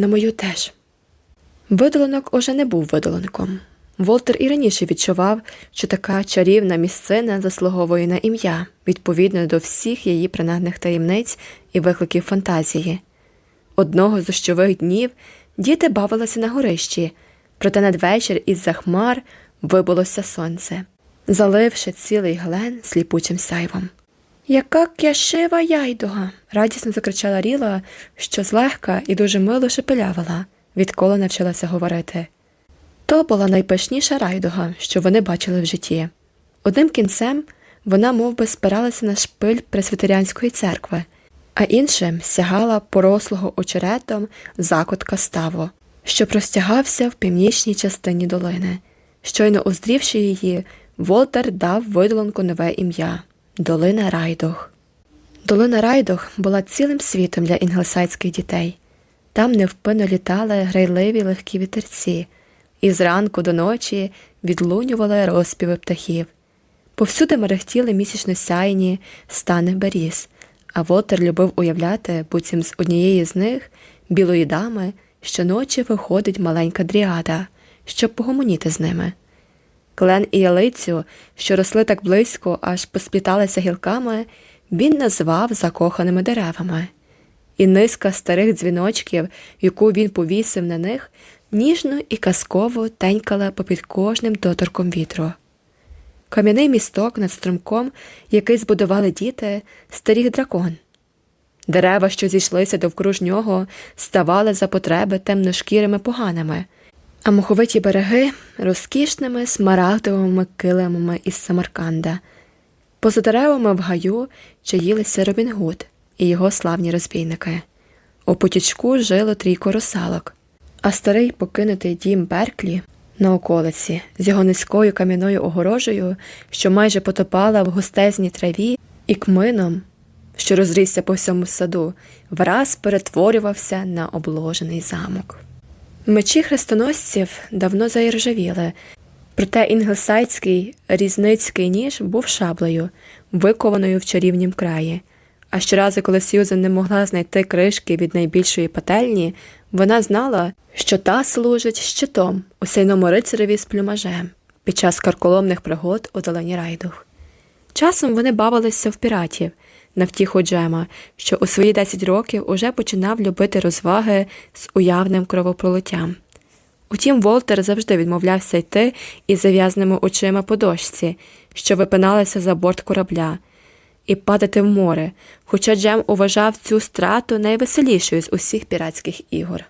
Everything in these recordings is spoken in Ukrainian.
на мою теж. Видолонок уже не був видолонком. Волтер і раніше відчував, що така чарівна місцина заслуговує на ім'я, відповідно до всіх її принадних таємниць і викликів фантазії. Одного з дощових днів діти бавилися на горищі, проте надвечір із за хмар вибулося сонце, заливши цілий глен сліпучим сяйвом. Яка кяшива яйдуга. радісно закричала Ріла, що злегка і дуже мило шепелявила, відколи навчилася говорити. То була найпишніша райдуга, що вони бачили в житті. Одним кінцем вона мов би, спиралася на шпиль пресвітеріанської церкви, а іншим сягала порослого очеретом закутка ставу, що простягався в північній частині долини. Щойно уздрівши її, Волтер дав видолонку нове ім'я Долина Райдуг. Долина Райдуг була цілим світом для інглесайських дітей. Там невпинно літали грайливі легкі вітерці і зранку до ночі відлунювали розпіви птахів. Повсюди мерехтіли місячно сяйні стани беріз, а Вотер любив уявляти, буцім з однієї з них, білої дами, щоночі виходить маленька дріада, щоб погомоніти з ними. Клен і ялицю, що росли так близько, аж поспліталися гілками, він назвав закоханими деревами, і низка старих дзвіночків, яку він повісив на них, ніжно і казково тенькала попід кожним доторком вітру. Кам'яний місток над струмком, який збудували діти, старіх дракон. Дерева, що зійшлися довкруж нього, ставали за потреби темношкірими поганими, а моховиті береги розкішними смарагдовими килимами із Самарканда. Поза деревами в гаю чаїлися Робін Гуд і його славні розбійники. У потічку жило трійко русалок, а старий покинутий дім Берклі на околиці з його низькою кам'яною огорожею, що майже потопала в густезній траві, і кмином, що розрісся по всьому саду, враз перетворювався на обложений замок. Мечі хрестоносців давно заіржавіли, проте інглесайський різницький ніж був шаблею, викованою в чарівнім краї. А щоразу, коли Сьюзен не могла знайти кришки від найбільшої пательні, вона знала, що та служить щитом у сильному рицареві з плюмажем під час карколомних пригод у долині Райдух. Часом вони бавилися в піратів на втіху Джема, що у свої 10 років уже починав любити розваги з уявним кровопролиттям. Утім, Волтер завжди відмовлявся йти із зав'язними очима по дошці, що випиналися за борт корабля і падати в море, хоча Джем уважав цю страту найвеселішою з усіх піратських ігор.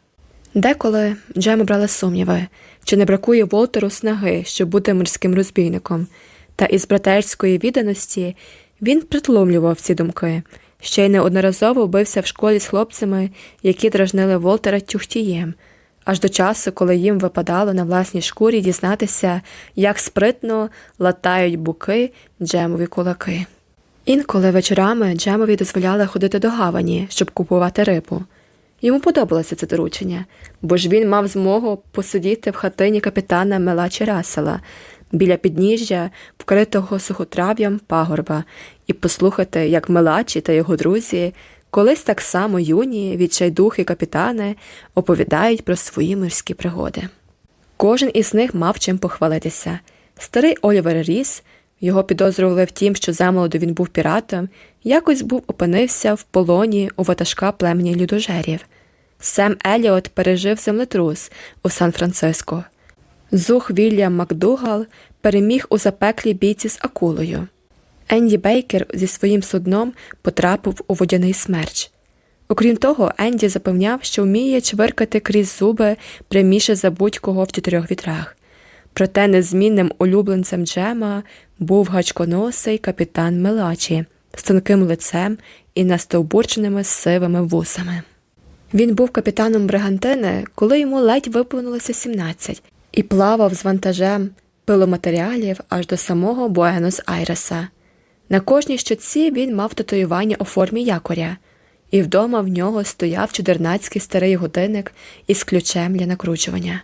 Деколи Джем брали сумніви, чи не бракує Волтеру снаги, щоб бути морським розбійником, та із братерської відданості він притлумлював ці думки, ще й неодноразово бився в школі з хлопцями, які дражнили Волтера тюхтієм, аж до часу, коли їм випадало на власній шкурі дізнатися, як спритно латають буки Джемові кулаки. Інколи вечорами Джемові дозволяли ходити до гавані, щоб купувати рибу. Йому подобалося це доручення, бо ж він мав змогу посидіти в хатині капітана Мелачі Расела біля підніжжя, вкритого сухотрав'ям пагорба, і послухати, як Мелачі та його друзі, колись так само юні, відчайдухи капітани, оповідають про свої морські пригоди. Кожен із них мав чим похвалитися. Старий Олівер Ріс – його підозрювали в тім, що замолоду він був піратом, якось був опинився в полоні у ватажка племені людожерів. Сем Еліот пережив землетрус у Сан-Франциско. Зух Вільям Макдугал переміг у запеклій бійці з акулою. Енді Бейкер зі своїм судном потрапив у водяний смерч. Окрім того, Енді запевняв, що вміє чвиркати крізь зуби пряміше за будь-кого в чотирьох вітрах. Проте незмінним улюбленцем Джема був гачконосий капітан Мелачі з тонким лицем і настовбурченими сивими вусами. Він був капітаном Бригантини, коли йому ледь виповнилося 17, і плавав з вантажем пиломатеріалів аж до самого Буенос Айреса. На кожній щоці він мав татуювання у формі якоря, і вдома в нього стояв чудернацький старий годинник із ключем для накручування.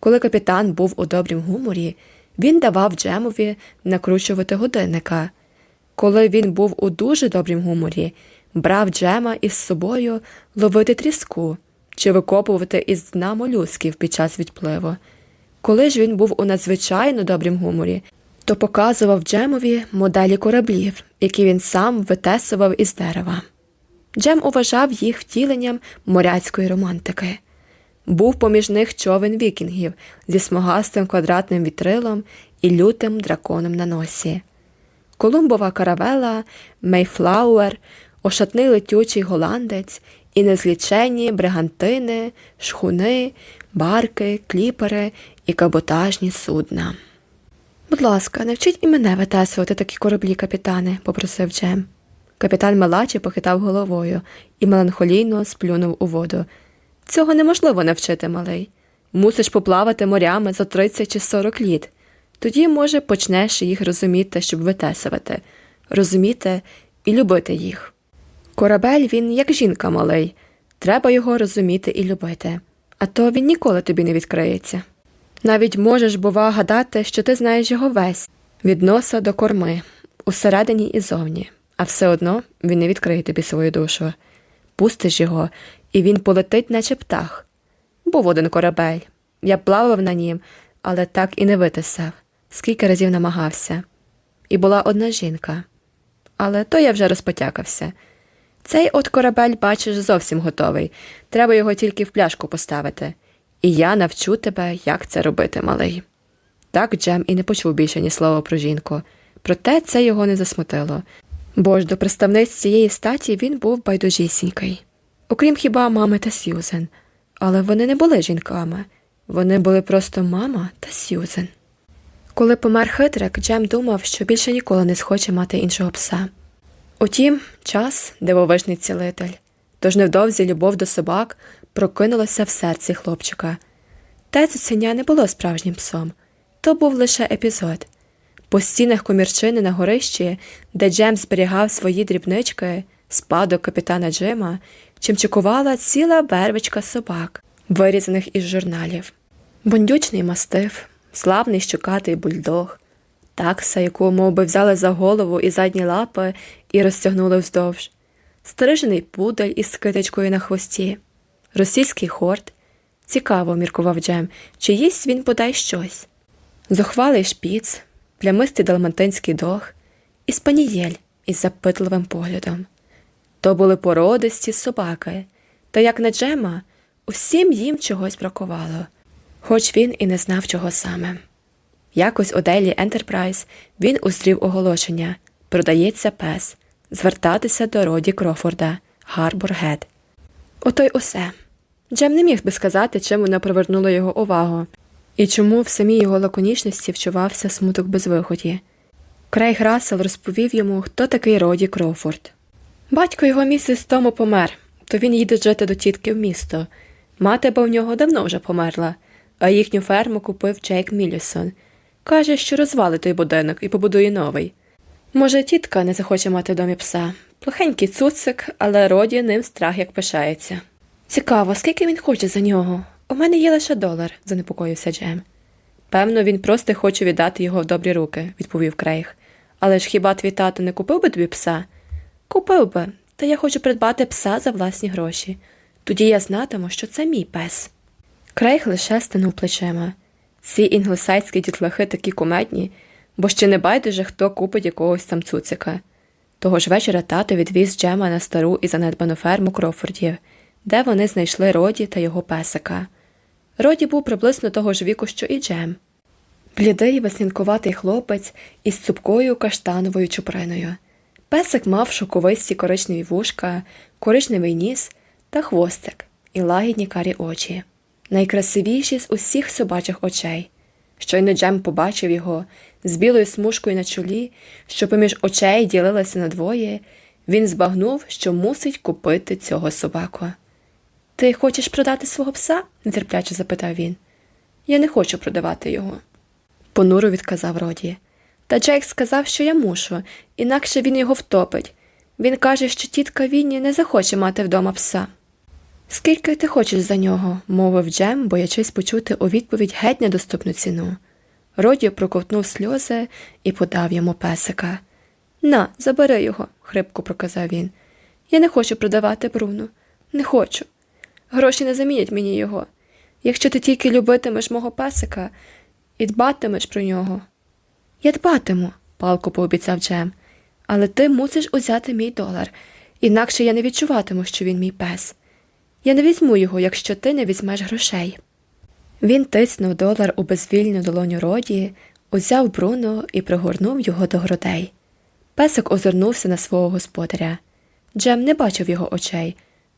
Коли капітан був у добрім гуморі, він давав Джемові накручувати годинника. Коли він був у дуже добрім гуморі, брав Джема із собою ловити тріску, чи викопувати із дна молюсків під час відпливу. Коли ж він був у надзвичайно добрім гуморі, то показував Джемові моделі кораблів, які він сам витесував із дерева. Джем уважав їх втіленням моряцької романтики. Був поміж них човен вікінгів зі смугастим квадратним вітрилом і лютим драконом на носі. Колумбова каравела, Мейфлауер, ошатний летючий голландець і незліченні бригантини, шхуни, барки, кліпери і каботажні судна. Будь ласка, навчіть і мене витесувати такі кораблі, капітане, попросив Джем. Капітан Мелачі похитав головою і меланхолійно сплюнув у воду. Цього неможливо навчити, малий. Мусиш поплавати морями за 30 чи 40 літ. Тоді, може, почнеш їх розуміти, щоб витесувати, розуміти і любити їх. Корабель він, як жінка малий, треба його розуміти і любити, а то він ніколи тобі не відкриється. Навіть можеш, бува, гадати, що ти знаєш його весь від носа до корми, усередині і зовні, а все одно він не відкриє тобі свою душу. Пустиш його, і він полетить, наче птах. Був один корабель. Я плавав на нім, але так і не витисав, скільки разів намагався. І була одна жінка. Але то я вже розпотякався. Цей от корабель, бачиш, зовсім готовий. Треба його тільки в пляшку поставити. І я навчу тебе, як це робити, малий. Так Джем і не почув більше ні слова про жінку, проте це його не засмутило, бо ж до представниць цієї статі він був байдужісінький. Окрім хіба мами та Сьюзен. Але вони не були жінками, вони були просто мама та Сьюзен. Коли помер хитрик, Джем думав, що більше ніколи не схоче мати іншого пса. Утім, час дивовижний цілитель, тож невдовзі любов до собак прокинулася в серці хлопчика. Те цуценя не було справжнім псом, то був лише епізод. По стінах комірчини на горищі, де Джем зберігав свої дрібнички, спадок капітана Джима, чимчикувала ціла вервичка собак, вирізаних із журналів. Бондючний мастиф, славний щукатий бульдог, такса, яку мов би, взяли за голову і задні лапи і розтягнули вздовж, стрижений пудель із китичкою на хвості, російський хорт. Цікаво, міркував Джем, чи їсть він подай щось. Зухвалий шпіц, плямистий далматинський дог і спанієль із запитливим поглядом. То були породисті собаки, та як на Джема, усім їм чогось бракувало, хоч він і не знав, чого саме. Якось у Дейлі Ентерпрайз він узрів оголошення продається пес, звертатися до Роді Крофорда, Гарбор Гет. Ото й усе. Джем не міг би сказати, чим вона привернула його увагу, і чому в самій його лаконічності вчувався смуток безвиході. Крейг Рассел розповів йому, хто такий роді Крофорд. Батько його місяць тому помер, то він їде жити до тітки в місто. Мати бо в нього давно вже померла, а їхню ферму купив Джейк Міллісон. Каже, що розвали той будинок і побудує новий. Може, тітка не захоче мати домі пса. Плохенький цуцик, але роді ним страх як пишається. Цікаво, скільки він хоче за нього. У мене є лише долар, занепокоївся Джем. Певно, він просто хоче віддати його в добрі руки, відповів Крейг. Але ж хіба твій тато не купив би тобі пса? Купив би, та я хочу придбати пса за власні гроші. Тоді я знатиму, що це мій пес. Крейг лише стинув плечима. Ці інглесайські дітлахи такі кумедні, бо ще не байдуже, хто купить якогось там цуцика. Того ж вечора тато відвіз Джема на стару і занедбану ферму Крофордів, де вони знайшли Роді та його песика. Роді був приблизно того ж віку, що і Джем. Блідий веснянкуватий хлопець із цупкою каштановою чуприною. Песик мав шоковисті коричневі вушка, коричневий ніс та хвостик і лагідні карі очі, найкрасивіші з усіх собачих очей. Щойно Джем побачив його з білою смужкою на чолі, що поміж очей ділилася на двоє, він збагнув, що мусить купити цього собаку. Ти хочеш продати свого пса? нетерпляче запитав він. Я не хочу продавати його. Понуро відказав Роді. Та Джейк сказав, що я мушу, інакше він його втопить. Він каже, що тітка Вінні не захоче мати вдома пса. Скільки ти хочеш за нього? мовив Джем, боячись почути у відповідь геть недоступну ціну. Роді проковтнув сльози і подав йому песика. На, забери його, хрипко проказав він. Я не хочу продавати Бруну. Не хочу. Гроші не замінять мені його. Якщо ти тільки любитимеш мого песика і дбатимеш про нього. Я дбатиму, палко пообіцяв Джем, але ти мусиш узяти мій долар, інакше я не відчуватиму, що він мій пес. Я не візьму його, якщо ти не візьмеш грошей. Він тиснув долар у безвільну долоню роді, узяв Бруно і пригорнув його до грудей. Песик озирнувся на свого господаря. Джем не бачив його очей,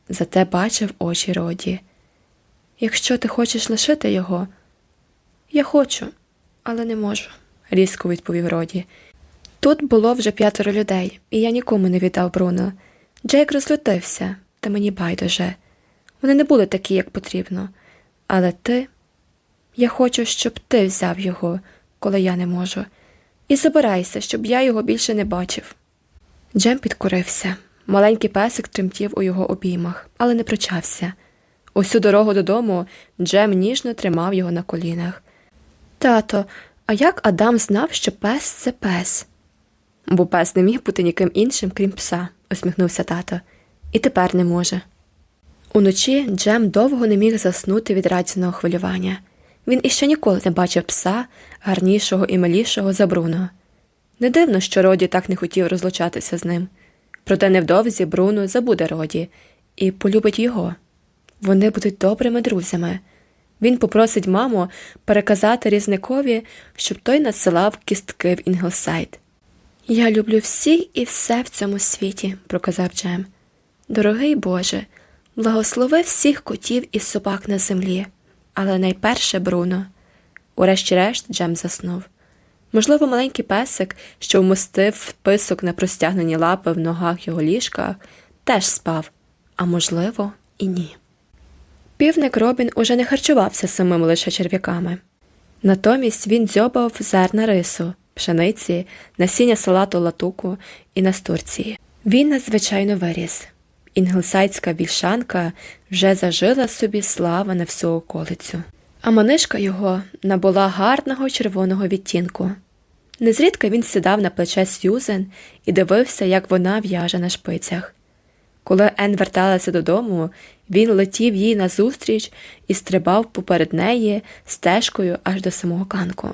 зате бачив очі роді. Якщо ти хочеш лишити його, я хочу, але не можу, різко відповів Роді. Тут було вже п'ятеро людей, і я нікому не віддав Бруно. Джейк розлютився, та мені байдуже. Вони не були такі, як потрібно. Але ти, я хочу, щоб ти взяв його, коли я не можу, і забирайся, щоб я його більше не бачив. Джем підкорився. Маленький песик тремтів у його обіймах, але не прочався. Усю дорогу додому Джем ніжно тримав його на колінах. Тато, а як Адам знав, що пес це пес? Бо пес не міг бути ніким іншим, крім пса, усміхнувся тато, і тепер не може. Уночі Джем довго не міг заснути від радісного хвилювання. Він іще ніколи не бачив пса гарнішого і милішого за Бруно. Не дивно, що Роді так не хотів розлучатися з ним. Проте невдовзі Бруно забуде Роді і полюбить його. Вони будуть добрими друзями. Він попросить маму переказати різникові, щоб той надсилав кістки в Інглсайд. Я люблю всіх і все в цьому світі, проказав Джем. Дорогий Боже, благослови всіх котів і собак на землі, але найперше Бруно. Урешті-решт Джем заснув. Можливо, маленький песик, що вмостив писок на простягнені лапи в ногах його ліжка, теж спав, а можливо, і ні. Півник Робін уже не харчувався самими лише черв'яками. Натомість він дзьобав зерна рису, пшениці, насіння салату латуку і настурції. Він надзвичайно виріс. Інглсайдська вільшанка вже зажила собі слава на всю околицю. А манишка його набула гарного червоного відтінку. Незрідка він сідав на плече Сьюзен і дивився, як вона в'яже на шпицях. Коли Ен верталася додому, він летів їй назустріч і стрибав поперед неї стежкою аж до самого канку.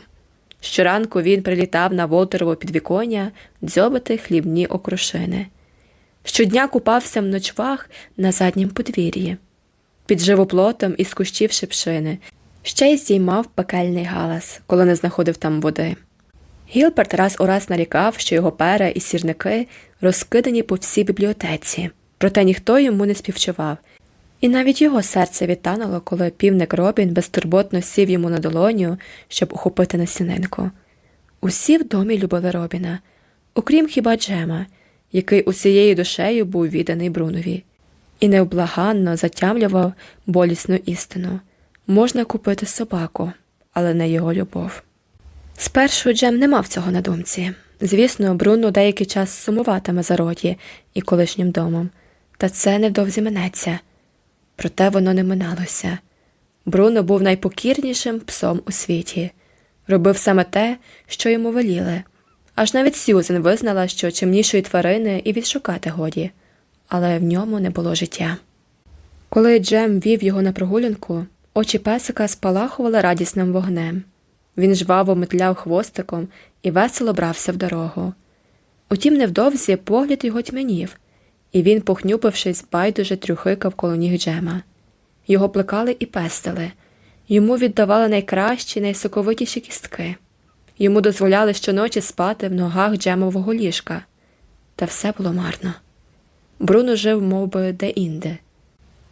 Щоранку він прилітав на Волтерово підвіконня дзьобати хлібні окрушини. Щодня купався в ночвах на заднім подвір'ї, під живоплотом із кущів шипшини, ще й здіймав пекельний галас, коли не знаходив там води. Гілберт раз у раз нарікав, що його пера і сірники розкидані по всій бібліотеці, проте ніхто йому не співчував, і навіть його серце відтануло, коли півник Робін безтурботно сів йому на долоню, щоб ухопити насінинку. Усі в домі любили Робіна, окрім хіба Джема, який усією душею був відданий Брунові, і невблаганно затямлював болісну істину можна купити собаку, але не його любов. Спершу Джем не мав цього на думці. Звісно, Бруно деякий час сумуватиме за роді і колишнім домом, та це невдовзі минеться. Проте воно не миналося. Бруно був найпокірнішим псом у світі, робив саме те, що йому веліли. Аж навіть Сюзен визнала, що чимнішої тварини і відшукати годі, але в ньому не було життя. Коли Джем вів його на прогулянку, очі песика спалахували радісним вогнем. Він жваво метляв хвостиком і весело брався в дорогу. Утім, невдовзі погляд його тьменів, і він, похнюпившись, байдуже трюхикав коло ніг Джема. Його плекали і пестили, йому віддавали найкращі, найсоковитіші кістки, йому дозволяли щоночі спати в ногах Джемового ліжка. Та все було марно. Бруно жив мов би, де-інде,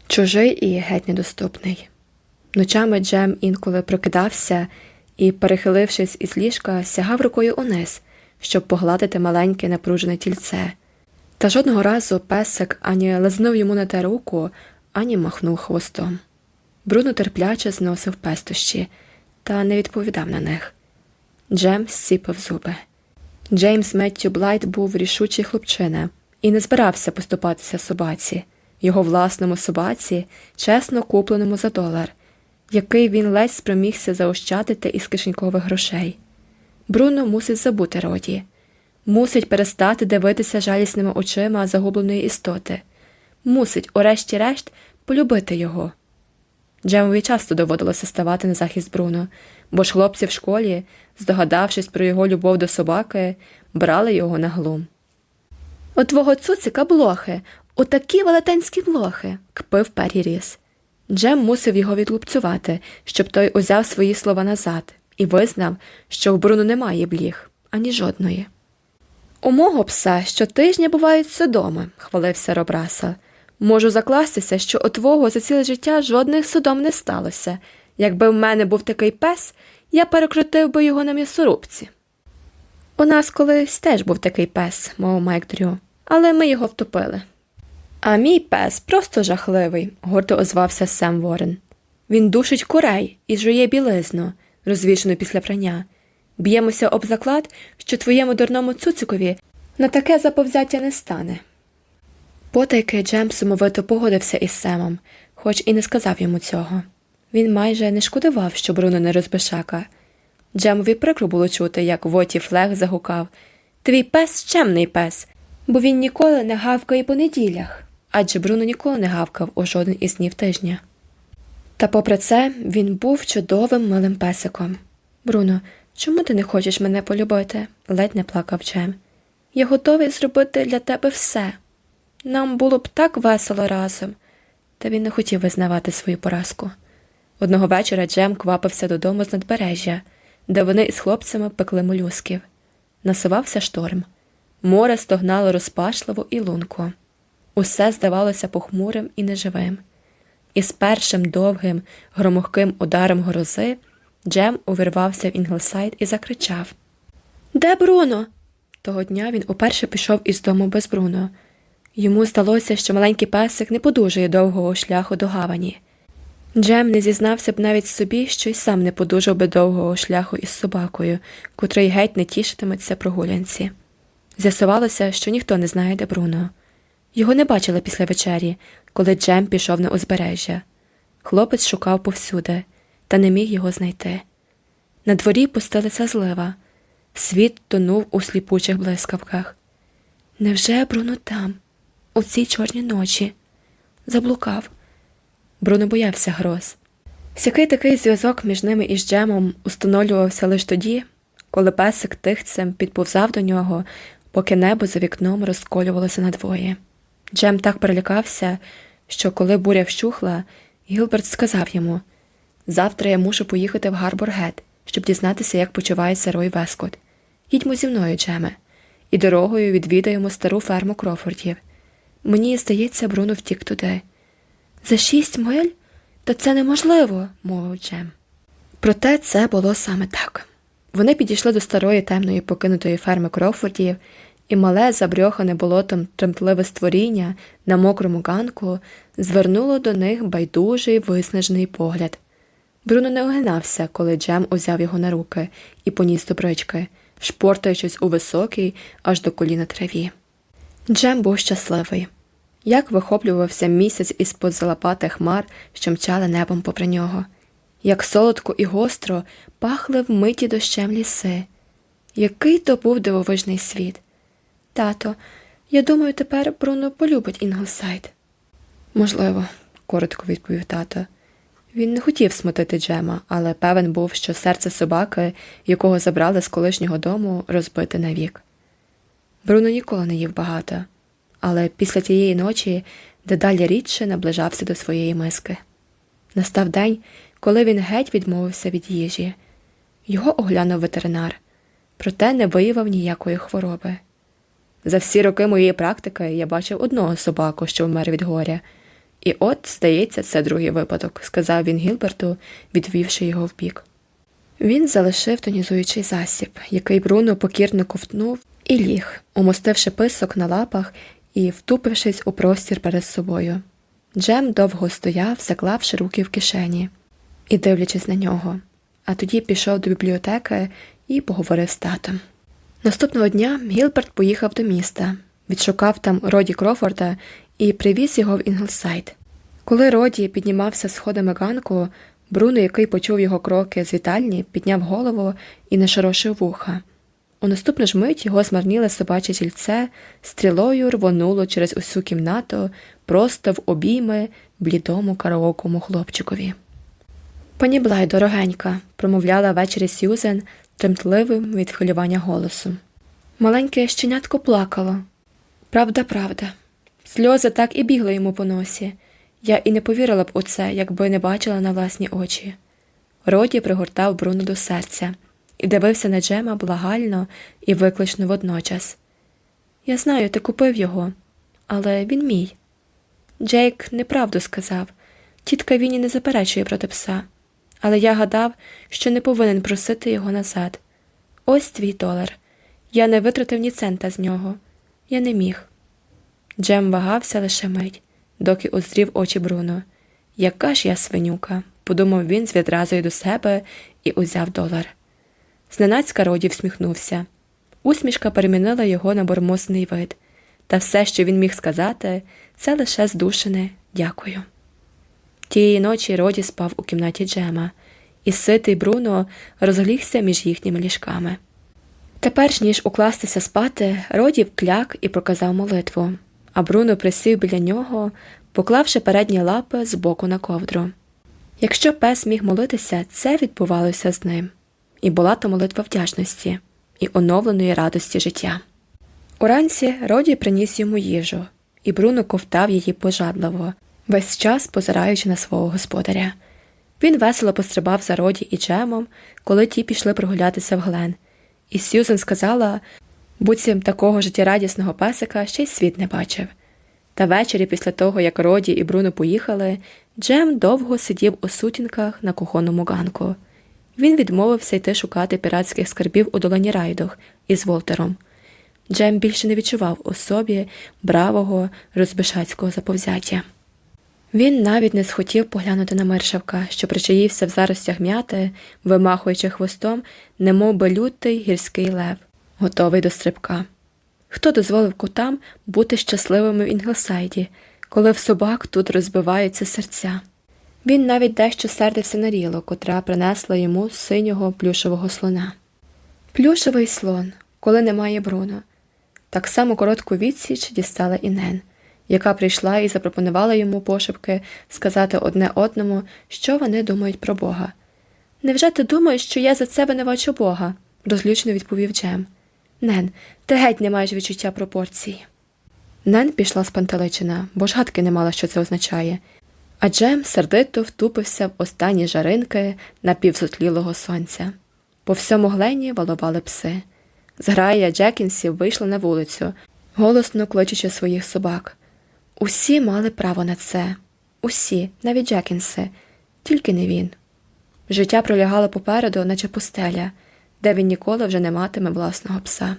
чужий і геть недоступний. Ночами Джем інколи прокидався і, перехилившись із ліжка, сягав рукою униз, щоб погладити маленьке напружене тільце. Та жодного разу песик ані лизнув йому на те руку, ані махнув хвостом. Бруно терпляче зносив пестощі та не відповідав на них. Джем зціпив зуби. Джеймс Меттю Блайт був рішучий хлопчина і не збирався поступатися собаці, його власному собаці, чесно купленому за долар який він ледь спромігся заощадити із кишенькових грошей. Бруно мусить забути роді, мусить перестати дивитися жалісними очима загубленої істоти, мусить, урешті-решт, полюбити його. Джемові часто доводилося ставати на захист Бруно, бо ж хлопці в школі, здогадавшись про його любов до собаки, брали його на глум. У твого цуцика блохи, отакі велетенські блохи, кпив Пері Ріс. Джем мусив його відлупцювати, щоб той узяв свої слова назад і визнав, що в Бруно немає бліг, ані жодної. У мого пса щотижня бувають содоми, хвалився Робраса. Можу закластися, що у твого за ціле життя жодних судом не сталося. Якби в мене був такий пес, я перекрутив би його на м'ясорубці. У нас колись теж був такий пес, мов Майк Дрю, але ми його втопили. А мій пес просто жахливий, гордо озвався Сем Ворен. Він душить курей і жує білизну, розвішену після прання. Б'ємося об заклад, що твоєму дурному цуцикові на таке заповзяття не стане. Потайки Джем сумовито погодився із Семом, хоч і не сказав йому цього. Він майже не шкодував, що Бруно не розбишака. Джемові прикро було чути, як Воті Флег загукав Твій пес чемний пес, бо він ніколи не гавкає по неділях, адже Бруно ніколи не гавкав у жоден із днів тижня. Та попри це він був чудовим милим песиком. Бруно, чому ти не хочеш мене полюбити? ледь не плакав Джем. Я готовий зробити для тебе все. Нам було б так весело разом. Та він не хотів визнавати свою поразку. Одного вечора Джем квапився додому з надбережжя, де вони із хлопцями пекли молюсків. Насувався шторм. Море стогнало розпачливо і лунко. Усе здавалося похмурим і неживим. І з першим довгим, громохким ударом грози Джем увірвався в Інглсайд і закричав Де Бруно? Того дня він уперше пішов із дому без Бруно. Йому здалося, що маленький песик не подужує довгого шляху до гавані. Джем не зізнався б навіть собі, що й сам не подужав би довгого шляху із собакою, котрий геть не тішитиметься прогулянці. З'ясувалося, що ніхто не знає, де Бруно. Його не бачили після вечері, коли Джем пішов на узбережжя. Хлопець шукав повсюди, та не міг його знайти. На дворі пустилася злива. Світ тонув у сліпучих блискавках. Невже Бруно там, у цій чорній ночі? Заблукав. Бруно боявся гроз. Сякий такий зв'язок між ними і Джемом установлювався лише тоді, коли песик тихцем підповзав до нього, поки небо за вікном розколювалося надвоє. Джем так перелякався, що коли буря вщухла, Гілберт сказав йому Завтра я мушу поїхати в Гарборгет, щоб дізнатися, як почувається Рой Вескот. Їдьмо зі мною, Джеме, і дорогою відвідаємо стару ферму Крофордів. Мені здається, Бруно втік туди. За шість миль? Та це неможливо, мовив Джем. Проте це було саме так. Вони підійшли до старої темної покинутої ферми Крофордів, і мале, забрьохане болотом тремтливе створіння на мокрому ганку звернуло до них байдужий виснажений погляд. Бруно не огинався, коли Джем узяв його на руки і поніс до брички, шпортаючись у високій аж до коліна траві. Джем був щасливий. Як вихоплювався місяць із под залапатих хмар, що мчали небом попри нього, як солодко і гостро пахли вмиті дощем ліси. Який то був дивовижний світ. Тато, я думаю, тепер Бруно полюбить Інглсайд. Можливо, коротко відповів тато. Він не хотів смутити Джема, але певен був, що серце собаки, якого забрали з колишнього дому, розбите навік. Бруно ніколи не їв багато, але після тієї ночі дедалі рідше наближався до своєї миски. Настав день, коли він геть відмовився від їжі. Його оглянув ветеринар, проте не виявив ніякої хвороби. За всі роки моєї практики я бачив одного собаку, що вмер від горя. І от, здається, це другий випадок, сказав він Гілберту, відвівши його вбік. Він залишив тонізуючий засіб, який Бруно покірно ковтнув і ліг, умостивши писок на лапах і втупившись у простір перед собою. Джем довго стояв, заклавши руки в кишені і дивлячись на нього, а тоді пішов до бібліотеки і поговорив з татом. Наступного дня Гілберт поїхав до міста, відшукав там Роді Крофорда і привіз його в Інглсайд. Коли Роді піднімався сходами ганку, Бруно, який почув його кроки з вітальні, підняв голову і нашорошив вуха. У наступну ж мить його змарніле собаче тільце стрілою рвонуло через усю кімнату просто в обійми блідому караокому хлопчикові. Пані Блай, дорогенька, промовляла ввечері Сюзен тремтливим від хвилювання голосом. Маленьке щенятко плакало. Правда, правда. Сльози так і бігли йому по носі. Я і не повірила б у це, якби не бачила на власні очі. Роді пригортав Бруно до серця і дивився на Джема благально і виклично водночас. Я знаю, ти купив його, але він мій. Джейк неправду сказав. Тітка Віні не заперечує проти пса, але я гадав, що не повинен просити його назад. Ось твій долар. Я не витратив ні цента з нього. Я не міг. Джем вагався лише мить, доки узрів очі Бруно. Яка ж я свинюка, подумав він з відразою до себе і узяв долар. Зненацька Роді всміхнувся. Усмішка перемінила його на бормосний вид, та все, що він міг сказати, це лише здушене дякую. Тієї ночі Роді спав у кімнаті Джема, і ситий Бруно розглігся між їхніми ліжками. Тепер ніж укластися спати, Роді вкляк і проказав молитву, а Бруно присів біля нього, поклавши передні лапи з боку на ковдру. Якщо пес міг молитися, це відбувалося з ним, і була то молитва вдячності і оновленої радості життя. Уранці Роді приніс йому їжу, і Бруно ковтав її пожадливо, весь час позираючи на свого господаря. Він весело пострибав за Роді і Джемом, коли ті пішли прогулятися в Глен, і Сьюзен сказала, буцім такого життєрадісного песика ще й світ не бачив. Та ввечері, після того, як Роді і Бруно поїхали, Джем довго сидів у сутінках на кухонному ганку. Він відмовився йти шукати піратських скарбів у долині Райдох із Волтером. Джем більше не відчував у собі бравого розбишацького заповзяття. Він навіть не схотів поглянути на мершавка, що причаївся в заростях м'яти, вимахуючи хвостом, немов би лютий гірський лев, готовий до стрибка. Хто дозволив котам бути щасливими в Інглсайді, коли в собак тут розбиваються серця? Він навіть дещо сердився на ріло, котра принесла йому синього плюшового слона. Плюшевий слон, коли немає Бруно. Так само коротку відсіч дістала і Нен, яка прийшла і запропонувала йому пошепки сказати одне одному, що вони думають про Бога. Невже ти думаєш, що я за це винувачу Бога? розлючно відповів Джем. Нен, ти геть не маєш відчуття пропорцій. Нен пішла з пантеличина, бо ж гадки не мала, що це означає, а Джем сердито втупився в останні жаринки напівзотлілого сонця. По всьому глені валували пси. Зграя Джекінсів вийшла на вулицю, голосно кличучи своїх собак. Усі мали право на це, усі, навіть Джекінси, тільки не він. Життя пролягало попереду, наче пустеля, де він ніколи вже не матиме власного пса.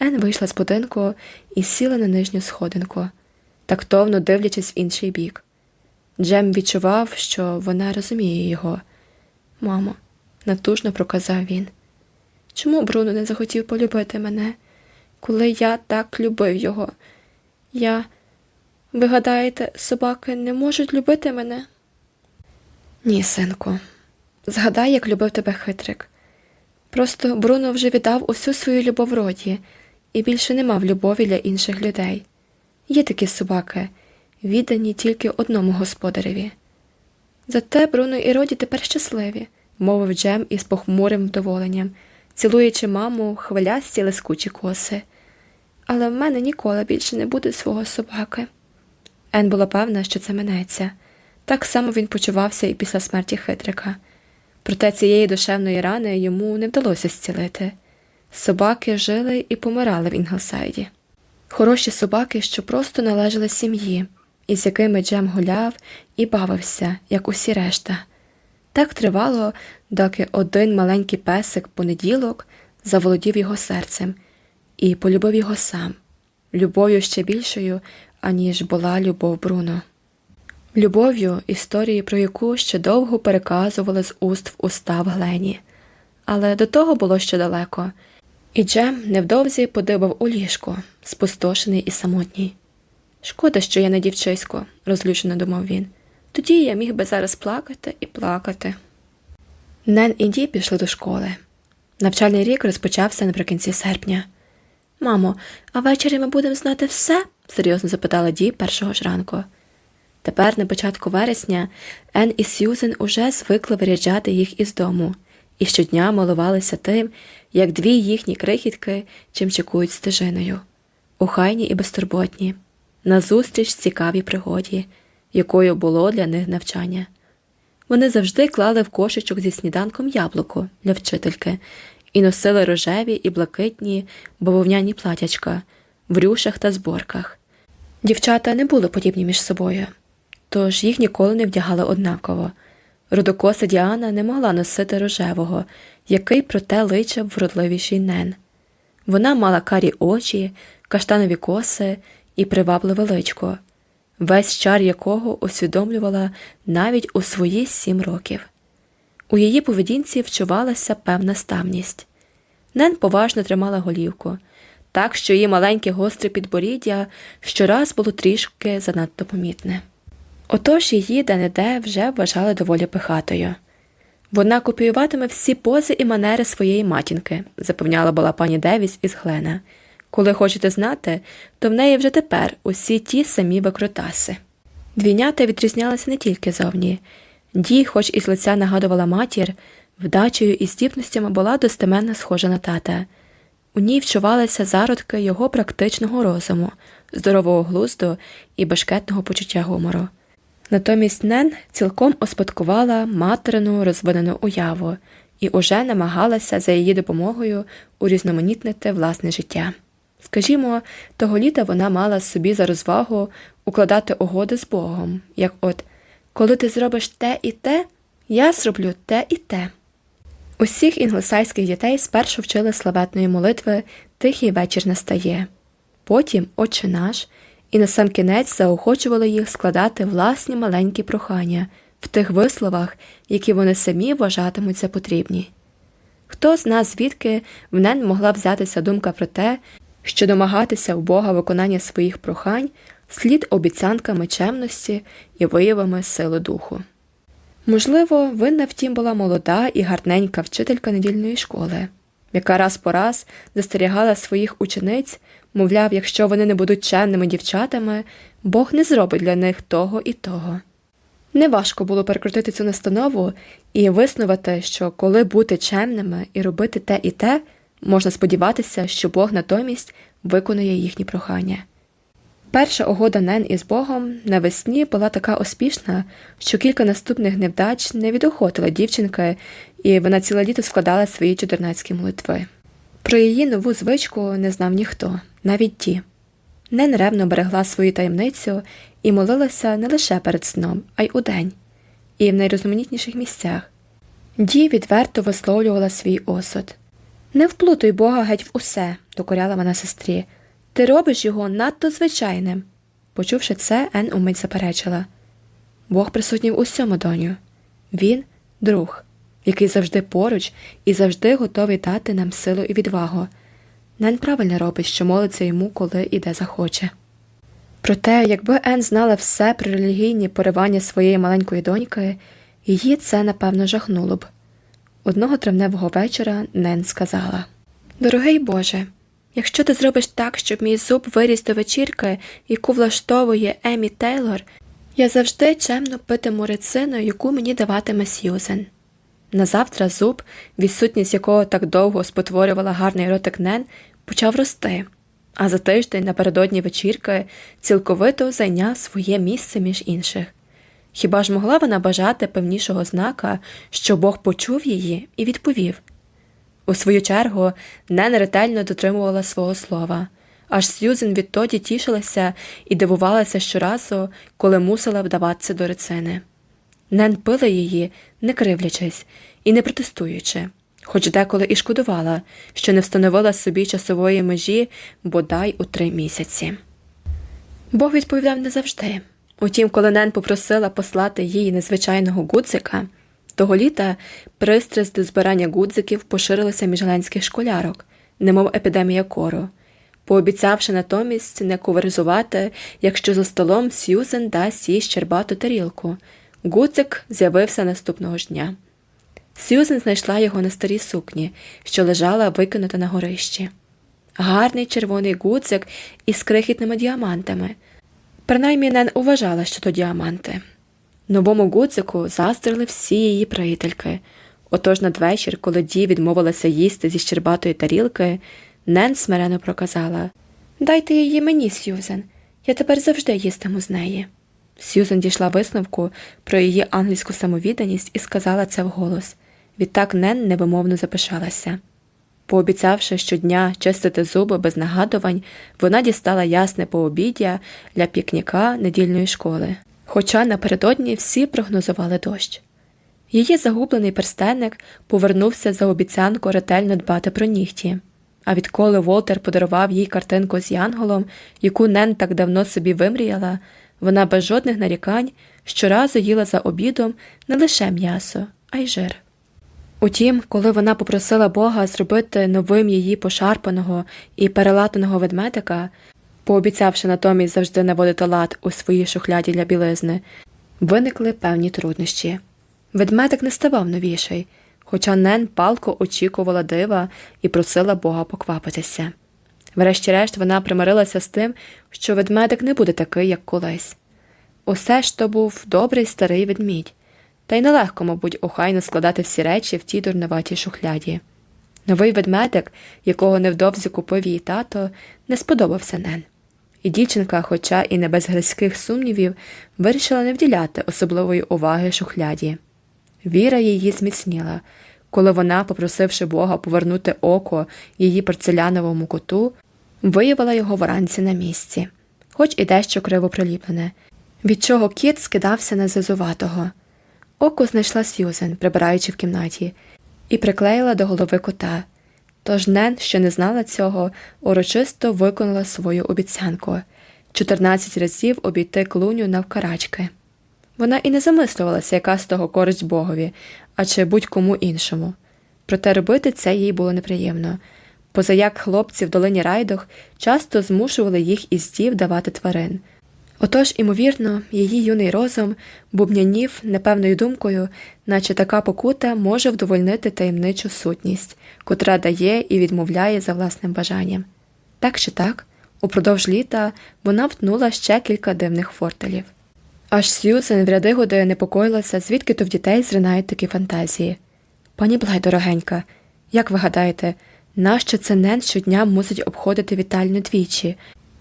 Ен вийшла з будинку і сіла на нижню сходинку, тактовно дивлячись в інший бік. Джем відчував, що вона розуміє його. Мамо, натужно проказав він. Чому Бруно не захотів полюбити мене, коли я так любив його? Я, ви гадаєте, собаки не можуть любити мене? Ні, синку, згадай, як любив тебе хитрик. Просто Бруно вже віддав усю свою любов роді і більше не мав любові для інших людей. Є такі собаки, віддані тільки одному господареві. Зате Бруно і Роді тепер щасливі, мовив Джем із похмурим вдоволенням, цілуючи маму хвилясті лискучі коси. Але в мене ніколи більше не буде свого собаки. Ен була певна, що це минеться. Так само він почувався і після смерті хитрика. Проте цієї душевної рани йому не вдалося зцілити. Собаки жили і помирали в Інглсайді. Хороші собаки, що просто належали сім'ї, із якими Джем гуляв і бавився, як усі решта. Так тривало, доки один маленький песик понеділок заволодів його серцем і полюбив його сам, любов'ю ще більшою, аніж була любов Бруно. Любов'ю, історії про яку ще довго переказували з уст в уста в Глені, але до того було ще далеко, і Джем невдовзі подибав у ліжко, спустошений і самотній. Шкода, що я не дівчисько, розлючено думав він. Тоді я міг би зараз плакати і плакати. Нен і Ді пішли до школи. Навчальний рік розпочався наприкінці серпня. Мамо, а ввечері ми будемо знати все? серйозно запитала Ді першого ж ранку. Тепер, на початку вересня, Ен і Сьюзен уже звикли виряджати їх із дому і щодня милувалися тим, як дві їхні крихітки чимчикують стежиною, охайні і безтурботні, назустріч цікавій пригоді, якою було для них навчання. Вони завжди клали в кошечок зі сніданком яблуко для вчительки і носили рожеві і блакитні бавовняні платячка в рюшах та зборках. Дівчата не були подібні між собою, тож їх ніколи не вдягали однаково. Рудокоса Діана не могла носити рожевого, який проте личав вродливіший нен. Вона мала карі очі, каштанові коси і привабливе личко, весь чар якого усвідомлювала навіть у свої сім років. У її поведінці вчувалася певна ставність. Нен поважно тримала голівку, так що її маленьке гостре підборіддя щораз було трішки занадто помітне. Отож її де-не-де вже вважали доволі пихатою. Вона копіюватиме всі пози і манери своєї матінки, запевняла була пані Девіс із Глена. Коли хочете знати, то в неї вже тепер усі ті самі викрутаси. Двійнята відрізнялися не тільки зовні. Ді, хоч із лиця нагадувала матір, вдачею і здібностями була достеменно схожа на тата. У ній вчувалися зародки його практичного розуму, здорового глузду і башкетного почуття гумору. Натомість Нен цілком успадкувала материну розвинену уяву і уже намагалася за її допомогою урізноманітнити власне життя. Скажімо, того літа вона мала собі за розвагу укладати угоди з Богом, як от коли ти зробиш те і те, я зроблю те і те. Усіх інглосайських дітей спершу вчили славетної молитви Тихий вечір настає, потім Отче наш і насамкінець заохочували їх складати власні маленькі прохання в тих висловах, які вони самі вважатимуть за потрібні. Хто з нас звідки в нен могла взятися думка про те, що домагатися у Бога виконання своїх прохань слід обіцянками чемності і виявами сили духу. Можливо, винна втім була молода і гарненька вчителька недільної школи, яка раз по раз застерігала своїх учениць мовляв, якщо вони не будуть чемними дівчатами, Бог не зробить для них того і того. Неважко було перекрутити цю настанову і виснувати, що коли бути чемними і робити те і те, можна сподіватися, що Бог натомість виконує їхні прохання. Перша угода Нен із Богом навесні була така успішна, що кілька наступних невдач не відохотила дівчинка, і вона ціле літо складала свої чотирнацькі молитви. Про її нову звичку не знав ніхто навіть ті. Нен ревно берегла свою таємницю і молилася не лише перед сном, а й удень, і в найрозуманітніших місцях. Ді відверто висловлювала свій осуд. Не вплутуй Бога геть в усе, докоряла вона сестрі. Ти робиш його надто звичайним. Почувши це, Ен умить заперечила Бог присутній в усьому, доню. Він друг, який завжди поруч і завжди готовий дати нам силу і відвагу. Нен правильно робить, що молиться йому, коли і де захоче. Проте, якби Ен знала все про релігійні поривання своєї маленької доньки, її це напевно жахнуло б. Одного травневого вечора Нен сказала Дорогий Боже, якщо ти зробиш так, щоб мій зуб виріс до вечірки, яку влаштовує Емі Тейлор, я завжди чемно питиму рецину, яку мені даватиме Сьюзен. Назавтра зуб, відсутність якого так довго спотворювала гарний ротик Нен, почав рости, а за тиждень напередодні вечірки цілковито зайняв своє місце між інших. Хіба ж могла вона бажати певнішого знака, що Бог почув її і відповів? У свою чергу Нен ретельно дотримувала свого слова, аж Сьюзен відтоді тішилася і дивувалася щоразу, коли мусила вдаватися до рецини. Нен пила її, не кривлячись і не протестуючи хоч деколи і шкодувала, що не встановила собі часової межі бодай у три місяці. Бог відповідав не завжди. Утім, коли Нен попросила послати їй незвичайного гудзика, того літа пристрасть до збирання гудзиків поширилася між ленських школярок, немов епідемія кору, пообіцявши натомість не куверзувати, якщо за столом Сьюзен дасть їй щербату тарілку. Гудзик з'явився наступного ж дня. Сьюзен знайшла його на старій сукні, що лежала викинута на горищі. Гарний червоний гудзик із крихітними діамантами. Принаймні Нен уважала, що то діаманти. Новому гудзику заздрили всі її приятельки. Отож надвечір, коли Ді відмовилася їсти зі щербатої тарілки, Нен смирено проказала Дайте її мені, Сьюзен, я тепер завжди їстиму з неї. Сьюзен дійшла висновку про її англійську самовідданість і сказала це вголос. Відтак Нен невимовно запишалася. Пообіцявши щодня чистити зуби без нагадувань, вона дістала ясне пообіддя для пікніка недільної школи. Хоча напередодні всі прогнозували дощ. Її загублений перстенник повернувся за обіцянку ретельно дбати про нігті. А відколи Волтер подарував їй картинку з Янголом, яку Нен так давно собі вимріяла, вона без жодних нарікань щоразу їла за обідом не лише м'ясо, а й жир. Утім, коли вона попросила Бога зробити новим її пошарпаного і перелатаного ведмедика, пообіцявши натомість завжди наводити лад у своїй шухляді для білизни, виникли певні труднощі. Ведмедик не ставав новіший, хоча Нен палко очікувала дива і просила Бога поквапитися. Врешті-решт вона примирилася з тим, що ведмедик не буде такий, як колись. Усе ж то був добрий старий ведмідь, та й нелегко, мабуть, охайно складати всі речі в тій дурноватій шухляді. Новий ведмедик, якого невдовзі купив її тато, не сподобався Нен. І дівчинка, хоча і не без гризьких сумнівів, вирішила не вділяти особливої уваги шухляді. Віра її зміцніла, коли вона, попросивши Бога повернути око її порцеляновому коту, виявила його вранці на місці, хоч і дещо криво приліплене, від чого кіт скидався на зазуватого. Око знайшла Сьюзен, прибираючи в кімнаті, і приклеїла до голови кота. Тож Нен, що не знала цього, урочисто виконала свою обіцянку 14 разів обійти клуню навкарачки. Вона і не замислювалася, яка з того користь Богові, а чи будь-кому іншому. Проте робити це їй було неприємно, позаяк хлопці в долині райдох часто змушували їх із дів давати тварин. Отож, імовірно, її юний розум бубнянів непевною думкою, наче така покута може вдовольнити таємничу сутність, котра дає і відмовляє за власним бажанням. Так чи так, упродовж літа вона втнула ще кілька дивних фортелів. Аж Сьюзен в ряди годи непокоїлася, звідки то в дітей зринають такі фантазії. Пані Блай, дорогенька, як ви гадаєте, нащо це Нен щодня мусить обходити вітальню двічі,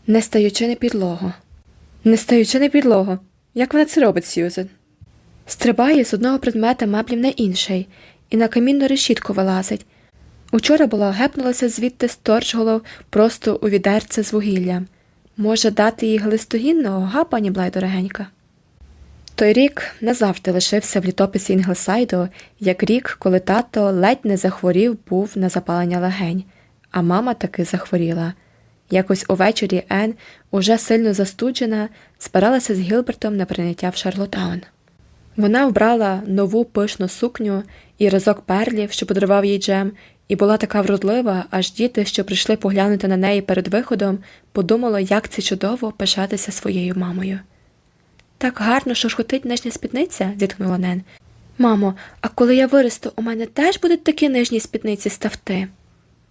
не стаючи на підлогу? Не стаючи на підлогу. Як вона це робить, Сьюзен? Стрибає з одного предмета меблів на інший і на камінну решітку вилазить. Учора була гепнулася звідти сторчголов просто у відерце з вугіллям. Може, дати їй глистогінного, га, пані Блай, дорогенька? Той рік назавжди лишився в літописі Інглсайду, як рік, коли тато ледь не захворів був на запалення легень, а мама таки захворіла. Якось увечері Ен, уже сильно застуджена, спиралася з Гілбертом на прийняття в Шарлотаун. Вона вбрала нову пишну сукню і разок перлів, що подарував їй Джем, і була така вродлива, аж діти, що прийшли поглянути на неї перед виходом, подумали, як це чудово пишатися своєю мамою. Так гарно шурхотить нижня спідниця, зітхнула Нен. Мамо, а коли я виросту, у мене теж будуть такі нижні спідниці ставти.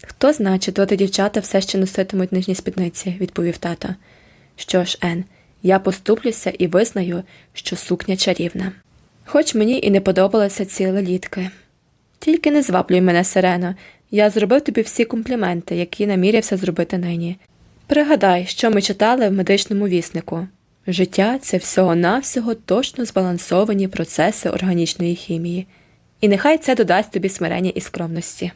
Хто значить, доти дівчата все ще носитимуть нижні спідниці, відповів тато. Що ж, Ен, я поступлюся і визнаю, що сукня чарівна. Хоч мені і не подобалися ці лелітки. Тільки не зваблюй мене, Сирено, я зробив тобі всі компліменти, які намірявся зробити нині. Пригадай, що ми читали в медичному віснику. Життя це всього-навсього точно збалансовані процеси органічної хімії, і нехай це додасть тобі смирення і скромності.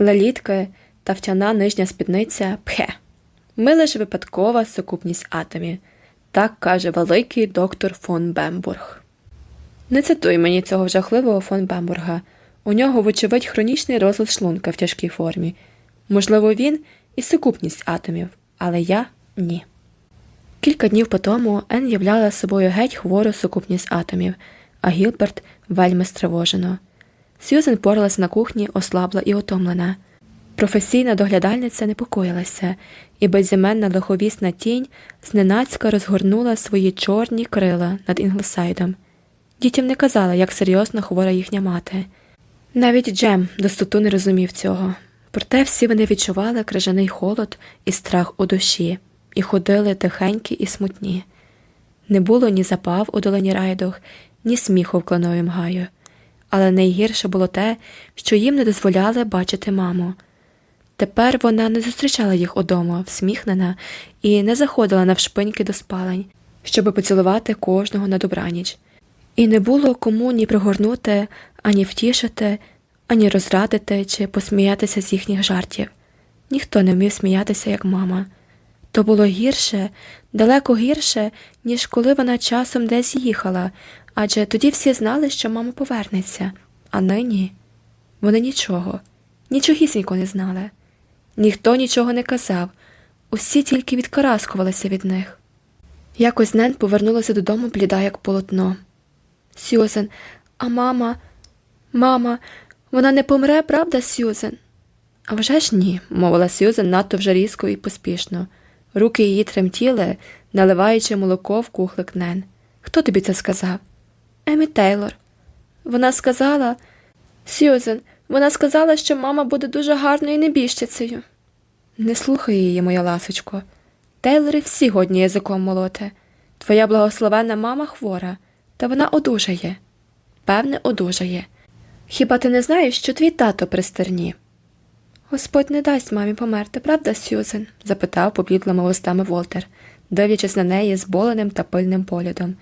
Лелітки та втяна нижня спідниця пхе. Ми лише випадкова сукупність атомів, так каже великий доктор фон Бембург. Не цитуй мені цього жахливого фон Бембурга. У нього, вочевидь, хронічний розлад шлунка в тяжкій формі. Можливо, він і сукупність атомів, але я ні. Кілька днів по тому Ен являла собою геть хвору сукупність атомів, а Гілберт вельми стривожено. Сьюзен поралась на кухні, ослабла і отомлена. Професійна доглядальниця непокоїлася, і безіменна лиховісна тінь зненацька розгорнула свої чорні крила над Інглсайдом. Дітям не казала, як серйозно хвора їхня мати. Навіть Джем достоту не розумів цього. Проте всі вони відчували крижаний холод і страх у душі, і ходили тихенькі і смутні. Не було ні запав у долині райдох, ні сміху в клановім гаю. Але найгірше було те, що їм не дозволяли бачити маму. Тепер вона не зустрічала їх удома, всміхнена, і не заходила навшпиньки до спалень, щоби поцілувати кожного на добраніч. І не було кому ні пригорнути, ані втішити, ані розрадити чи посміятися з їхніх жартів. Ніхто не вмів сміятися, як мама. То було гірше, далеко гірше, ніж коли вона часом десь їхала, адже тоді всі знали, що мама повернеться, а нині вони нічого, нічогісінько не знали. Ніхто нічого не казав, усі тільки відкараскувалися від них. Якось Нен повернулася додому бліда, як полотно. Сюзен, а мама, мама, вона не помре, правда, Сюзен? А вже ж ні, мовила Сюзен надто вже різко і поспішно. Руки її тремтіли, наливаючи молоко в кухлик Нен. Хто тобі це сказав? Емі Тейлор. Вона сказала, Сюзен, вона сказала, що мама буде дуже гарною небіжчицею. Не слухай її, моя ласочко. Тейлори всі годні язиком молоти. Твоя благословенна мама хвора, та вона одужає. Певне, одужає. Хіба ти не знаєш, що твій тато при стерні? Господь не дасть мамі померти, правда, Сюзен? запитав поблідлими устами Волтер, дивлячись на неї з боленим та пильним поглядом,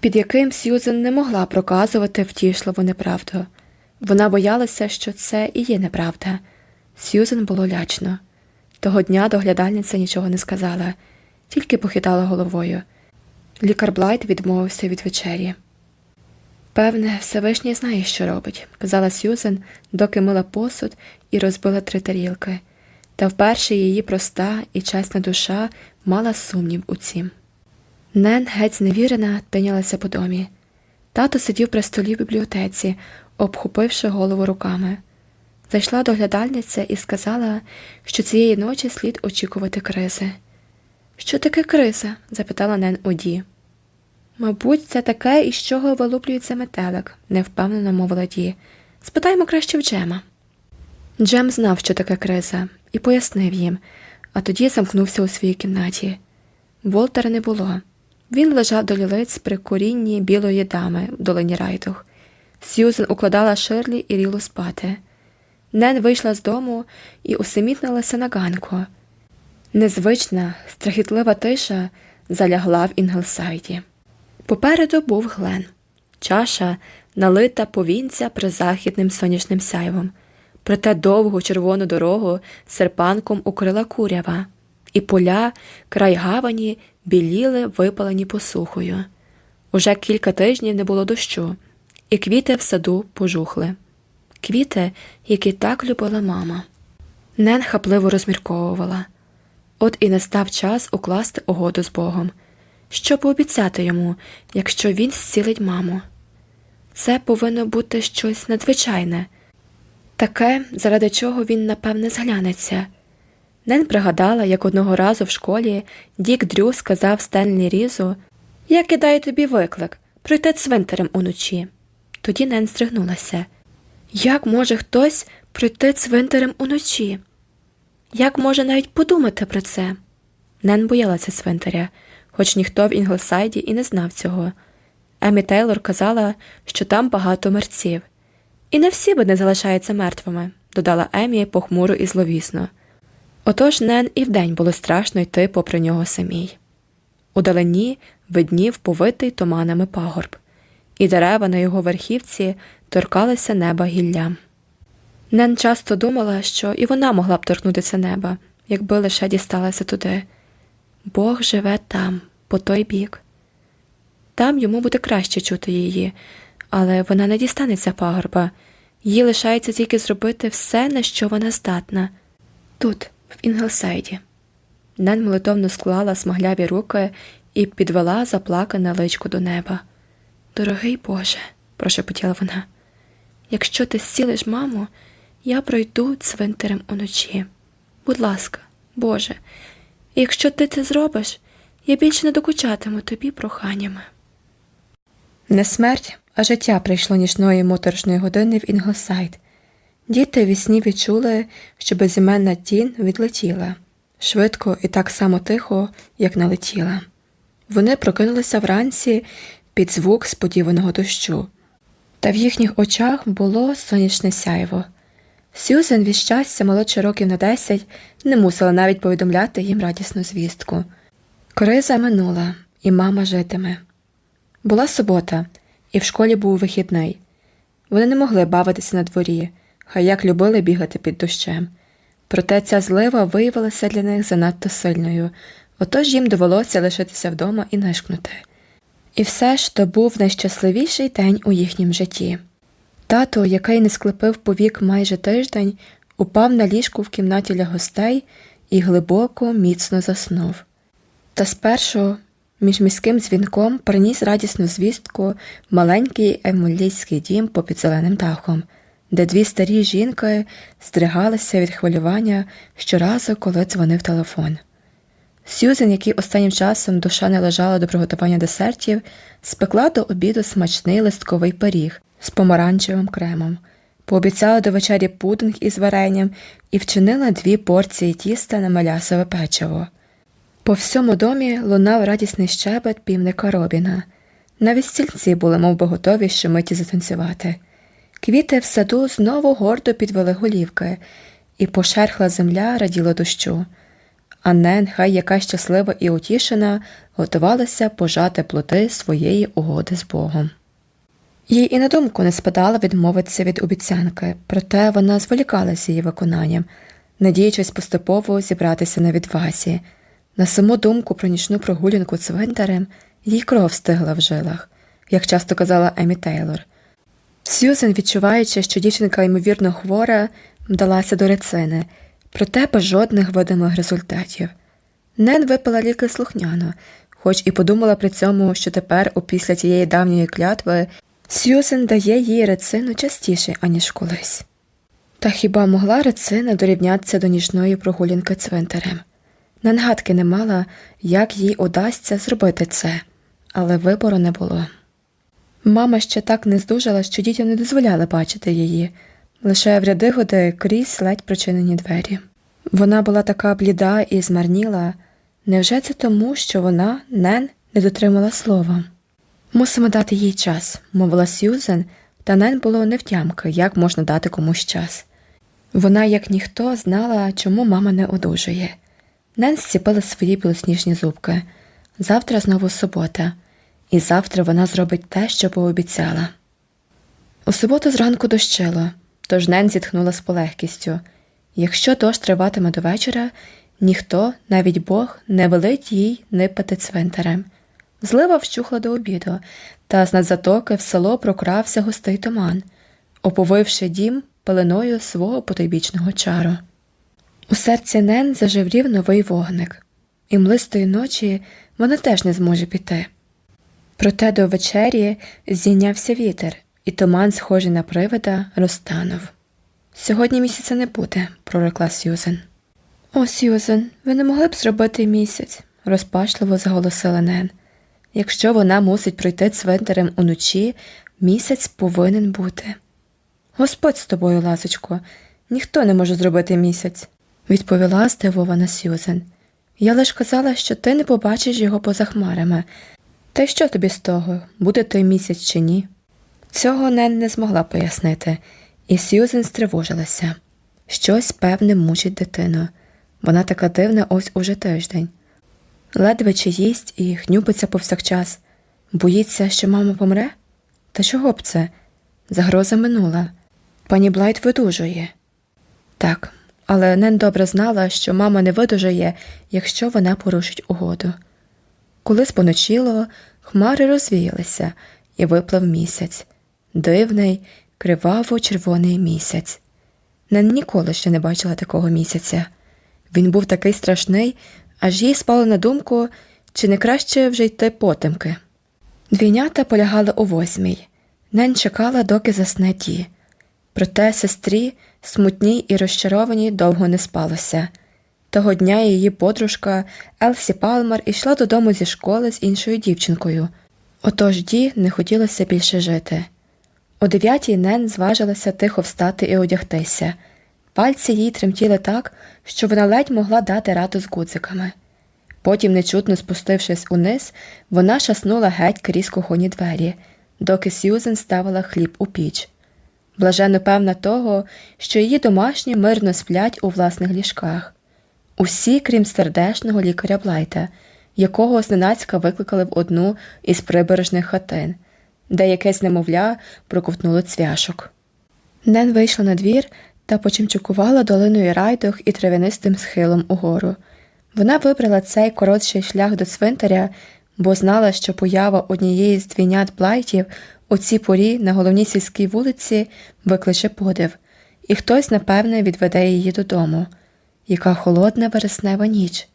під яким Сюзен не могла проказувати втішливу неправду. Вона боялася, що це і є неправда. Сюзен було лячно. Того дня доглядальниця нічого не сказала, тільки похитала головою. Лікар Блайт відмовився від вечері. Певне, Всевишній знає, що робить, казала Сюзен, доки мила посуд і розбила три тарілки, та вперше її проста і чесна душа мала сумнів у цім. Нен, геть зневірена, тинялася по домі. Тато сидів при столі в бібліотеці, обхопивши голову руками. Зайшла доглядальниця і сказала, що цієї ночі слід очікувати кризи. Що таке криза? запитала Нен Оді. Мабуть, це таке, із чого вилуплюється метелик, невпевнено мовила Ді. Спитаймо краще в Джема. Джем знав, що таке криза, і пояснив їм, а тоді замкнувся у своїй кімнаті. Волтера не було. Він лежав до лілиць при корінні білої дами в долині Райдух. Сьюзен укладала Ширлі і рілу спати. Нен вийшла з дому і усамітнилася на ганку. Незвична, страхітлива тиша залягла в Інглсайді. Попереду був Глен, чаша, налита повінця призахідним сонячним сяйвом. Проте довгу червону дорогу серпанком укрила курява, і поля, край гавані біліли випалені посухою. Уже кілька тижнів не було дощу, і квіти в саду пожухли. Квіти, які так любила мама. Нен хапливо розмірковувала. От і настав час укласти угоду з Богом. Що пообіцяти йому, якщо він зцілить маму? Це повинно бути щось надзвичайне, таке, заради чого він, напевне, зглянеться. Нен пригадала, як одного разу в школі Дік Дрю сказав Стенлі Різу Я кидаю тобі виклик, пройти цвинтарем уночі. Тоді Нен здригнулася. Як може хтось пройти цвинтарем уночі? Як може навіть подумати про це? Нен боялася цвинтаря, хоч ніхто в Інглсайді і не знав цього. Емі Тейлор казала, що там багато мерців. І не всі вони залишаються мертвими, додала Емі похмуро і зловісно. Отож Нен і вдень було страшно йти попри нього самій. Удалині виднів повитий туманами пагорб, і дерева на його верхівці торкалися неба гіллям. Нен часто думала, що і вона могла б торкнутися неба, якби лише дісталася туди. Бог живе там, по той бік. Там йому буде краще чути її, але вона не дістанеться пагорба, їй лишається тільки зробити все, на що вона здатна. Тут, в Інглсайді. Нен молитовно склала смагляві руки і підвела заплакане личко до неба. Дорогий Боже, прошепотіла вона, якщо ти зцілиш маму, я пройду цвинтарем уночі. Будь ласка, Боже, якщо ти це зробиш, я більше не докучатиму тобі проханнями. Не смерть, а життя прийшло нічної моторошної години в Інглсайд, Діти вісні відчули, що безіменна тінь відлетіла швидко і так само тихо, як налетіла. Вони прокинулися вранці під звук сподіваного дощу, та в їхніх очах було сонячне сяйво. Сюзен від щастя, молодша років на десять, не мусила навіть повідомляти їм радісну звістку. Криза минула, і мама житиме. Була субота, і в школі був вихідний. Вони не могли бавитися на дворі, хай як любили бігати під дощем. Проте ця злива виявилася для них занадто сильною, отож їм довелося лишитися вдома і нишкнути. І все ж то був найщасливіший день у їхнім житті. Тато, який не склепив повік майже тиждень, упав на ліжку в кімнаті для гостей і глибоко, міцно заснув. Та спершу між міським дзвінком приніс радісну звістку маленький емулійський дім попід зеленим дахом, де дві старі жінки здригалися від хвилювання щоразу, коли дзвонив телефон. Сюзен, який останнім часом душа не лежала до приготування десертів, спекла до обіду смачний листковий пиріг з помаранчевим кремом, пообіцяла до вечері пудинг із варенням і вчинила дві порції тіста на малясове печиво. По всьому домі лунав радісний щебет півника Робіна. Навіть стільці були мов би, готові щомиті затанцювати. Квіти в саду знову гордо підвели голівки, і пошерхла земля раділа дощу. А Нен, хай яка щаслива і утішена, готувалася пожати плоти своєї угоди з Богом. Їй і на думку не спадало відмовитися від обіцянки, проте вона зволікалася її виконанням, надіючись поступово зібратися на відвазі. На саму думку про нічну прогулянку цвинтарем їй кров стигла в жилах, як часто казала Емі Тейлор. Сьюзен, відчуваючи, що дівчинка ймовірно хвора, вдалася до рецини, проте без жодних видимих результатів. Нен випила ліки слухняно, хоч і подумала при цьому, що тепер, опісля тієї давньої клятви, Сьюзен дає їй рецину частіше, аніж колись. Та хіба могла рецина дорівнятися до нічної прогулянки цвинтарем? Нангадки не мала, як їй удасться зробити це, але вибору не було. Мама ще так не здужала, що дітям не дозволяли бачити її, лише в ряди годи крізь ледь причинені двері. Вона була така бліда і змарніла. Невже це тому, що вона, Нен, не дотримала слова? Мусимо дати їй час, мовила Сьюзен, та Нен було невтямки, як можна дати комусь час. Вона, як ніхто, знала, чому мама не одужує. Нен зціпила свої білосніжні зубки. Завтра знову субота, і завтра вона зробить те, що пообіцяла. У суботу зранку дощило, тож Нен зітхнула з полегкістю. Якщо дощ триватиме до вечора, ніхто, навіть Бог, не велить їй нипати цвинтарем. Злива вщухла до обіду, та з надзатоки в село прокрався густий туман, оповивши дім пеленою свого потойбічного чару. У серці Нен зажеврів новий вогник, і млистої ночі вона теж не зможе піти. Проте до вечері зійнявся вітер, і туман, схожий на привида, розтанув. Сьогодні місяця не буде, прорекла Сьюзен. О, Сьюзен, ви не могли б зробити місяць, розпачливо заголосила Нен. Якщо вона мусить пройти цвинтарем уночі, місяць повинен бути. Господь з тобою, ласочко, ніхто не може зробити місяць, відповіла здивована Сьюзен. Я лиш казала, що ти не побачиш його поза хмарами. Та й що тобі з того, буде той місяць чи ні? Цього Нен не змогла пояснити, і Сьюзен стривожилася. Щось, певне, мучить дитину. Вона така дивна ось уже тиждень. Ледве чи їсть і хнюпиться повсякчас. Боїться, що мама помре? Та чого б це? Загроза минула. Пані Блайт видужує. Так, але Нен добре знала, що мама не видужає, якщо вона порушить угоду. Коли споночило, хмари розвіялися і виплав місяць дивний, криваво червоний місяць. Нен ніколи ще не бачила такого місяця. Він був такий страшний, аж їй спало на думку, чи не краще вже йти потемки. Двійнята полягали у восьмій. Нен чекала, доки засне ті. Проте сестрі, смутній і розчарованій, довго не спалося. Того дня її подружка Елсі Палмер ішла додому зі школи з іншою дівчинкою. Отож Ді не хотілося більше жити. О дев'ятій Нен зважилася тихо встати і одягтися. Пальці їй тремтіли так, що вона ледь могла дати раду з гудзиками. Потім, нечутно спустившись униз, вона шаснула геть крізь кухонні двері, доки Сьюзен ставила хліб у піч. Блаженно певна того, що її домашні мирно сплять у власних ліжках. Усі, крім сердешного лікаря Блайта, якого зненацька викликали в одну із прибережних хатин, де якесь немовля проковтнуло цвяшок. Нен вийшла на двір та почимчукувала долиною райдох і трав'янистим схилом угору. Вона вибрала цей коротший шлях до цвинтаря, бо знала, що поява однієї з двійнят блайтів у цій порі на головній сільській вулиці викличе подив, і хтось, напевне, відведе її додому. Яка холодна вереснева ніч.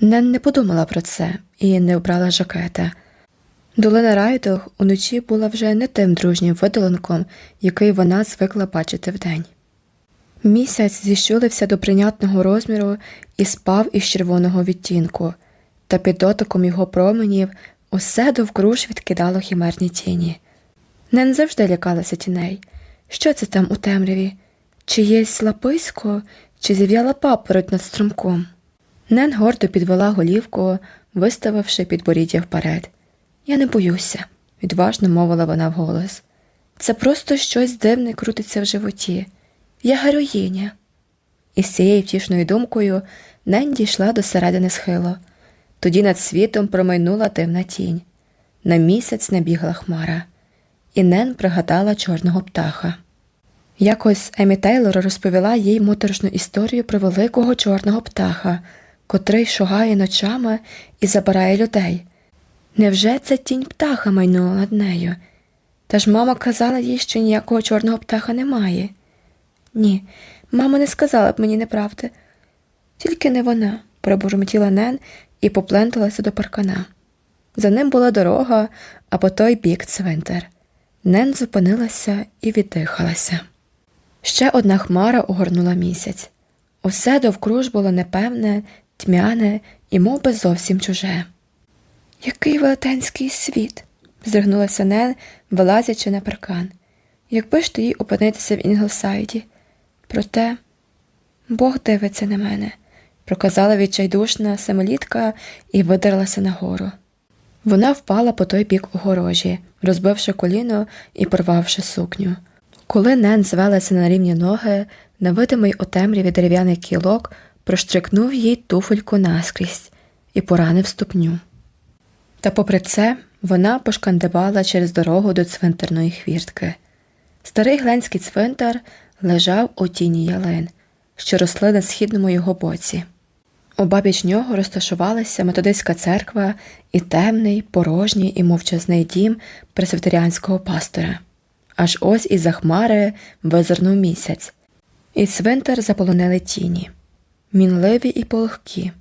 Нен не подумала про це і не обрала жакета. Долина Райдох уночі була вже не тим дружнім видоланком, який вона звикла бачити вдень. Місяць зіщулився до прийнятного розміру і спав із червоного відтінку, та під дотиком його променів усе довкруж відкидало хімерні тіні. Нен завжди лякалася тіней. Що це там у темряві? Чиєсь лаписько, чи зів'яла папороть над струмком? Нен гордо підвела голівку, виставивши підборіддя вперед. Я не боюся, відважно мовила вона вголос. Це просто щось дивне крутиться в животі. Я героїня. І з цією втішною думкою Нен дійшла до середини схилу. Тоді над світом промайнула дивна тінь. На місяць набігла хмара, і Нен пригадала чорного птаха. Якось Емі Тейлор розповіла їй моторошну історію про великого чорного птаха, котрий шугає ночами і забирає людей. Невже це тінь птаха майнула над нею? Та ж мама казала їй, що ніякого чорного птаха немає. Ні, мама не сказала б мені неправди. Тільки не вона, пробурмотіла Нен і попленталася до паркана. За ним була дорога, а по той бік цвинтар. Нен зупинилася і віддихалася. Ще одна хмара огорнула місяць. Усе довкруж було непевне, тьмяне і мовби, зовсім чуже. Який велетенський світ, здригнулася Нен, вилазячи на паркан. Якби ж тоді опинитися в Інглсайді. Проте Бог дивиться на мене, проказала відчайдушна семилітка і видерлася нагору. Вона впала по той бік огорожі, розбивши коліно і порвавши сукню. Коли Нен звелася на рівні ноги, невидимий у темряві дерев'яний кілок проштрикнув їй туфельку наскрізь і поранив ступню. Та, попри це, вона пошкандибала через дорогу до цвинтарної хвіртки. Старий гленський цвинтар лежав у тіні ялин, що росли на східному його боці. Обабіч нього розташувалася методистська церква і темний, порожній і мовчазний дім пресвітеріанського пастора. Аж ось із за хмари визирнув місяць, і цвинтар заполонили тіні, мінливі і пологкі.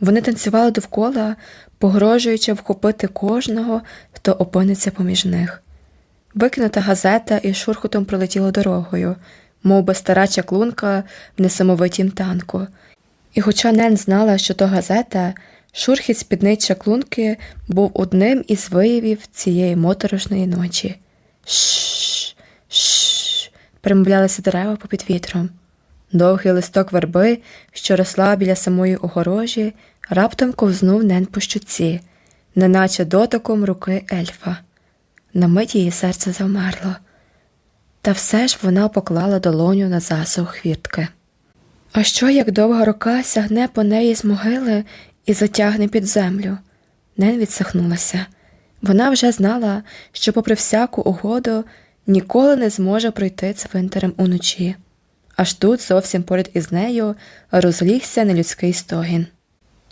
Вони танцювали довкола, погрожуючи вхопити кожного, хто опиниться поміж них. Викинута газета із шурхотом пролетіла дорогою, мов би стара чаклунка в несамовитім танку. І хоча Нен знала, що то газета, шурхіт спідниць чаклунки був одним із виявів цієї моторошної ночі. Шш, шш, примовлялися дерева попід вітром. Довгий листок верби, що росла біля самої огорожі, раптом ковзнув Нен по щуці, неначе дотиком руки ельфа. На мить її серце завмерло, та все ж вона поклала долоню на засух хвіртки. А що, як довга рука сягне по неї з могили і затягне під землю? Нен відсахнулася. Вона вже знала, що, попри всяку угоду, ніколи не зможе пройти цвинтарем уночі. Аж тут, зовсім поряд із нею, розлігся нелюдський стогін.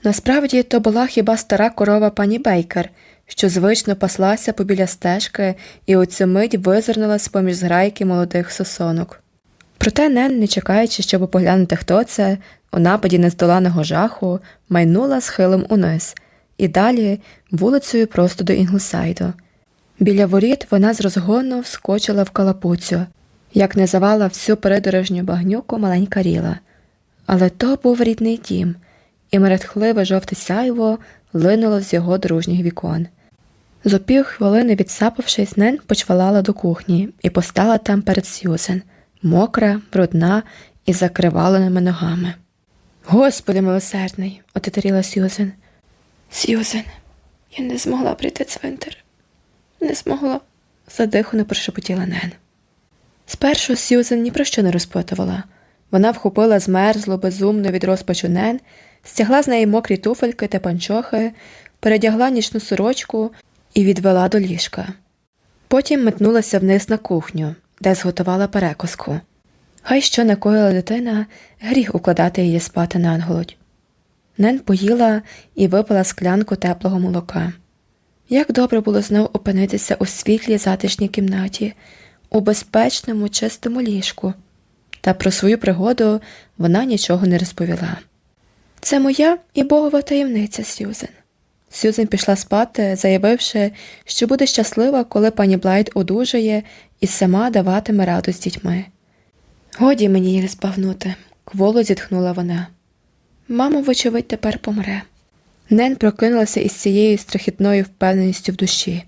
Насправді то була хіба стара корова пані Бейкер, що звично паслася побіля стежки і у цю мить визирнула з поміж зграйки молодих сосонок. Проте Нен, не чекаючи, щоб поглянути, хто це, у нападі нездоланого жаху, майнула схилом униз і далі вулицею просто до Інглсайду. Біля воріт вона з розгону вскочила в калапуцю, як не завала всю передорожню багнюку маленька ріла. Але то був рідний дім, і мерехтливе жовте сяйво линуло з його дружніх вікон. Зо пів хвилини відсапавшись, Нен почвалала до кухні і постала там перед Сьюзен, мокра, брудна і закриваленими ногами. Господи милосердний, отетеріла Сьюзен. Сьюзен, я не змогла прийти цвинтар. Не змогла, задихано прошепотіла Нен. Спершу Сьюзен ні про що не розпитувала. Вона вхопила змерзлу, безумно від розпачу Нен, стягла з неї мокрі туфельки та панчохи, передягла нічну сорочку і відвела до ліжка. Потім метнулася вниз на кухню, де зготувала перекуску. Хай що накоїла дитина, гріх укладати її спати нанголодь. Нен поїла і випила склянку теплого молока. Як добре було знов опинитися у світлій затишній кімнаті, у безпечному, чистому ліжку, та про свою пригоду вона нічого не розповіла. Це моя і богова таємниця, Сюзен. Сюзен пішла спати, заявивши, що буде щаслива, коли пані Блайт одужає і сама даватиме раду з дітьми. Годі мені їх збагнути, кволо зітхнула вона. Мамо, вочевидь, тепер помре. Нен прокинулася із цією страхітною впевненістю в душі.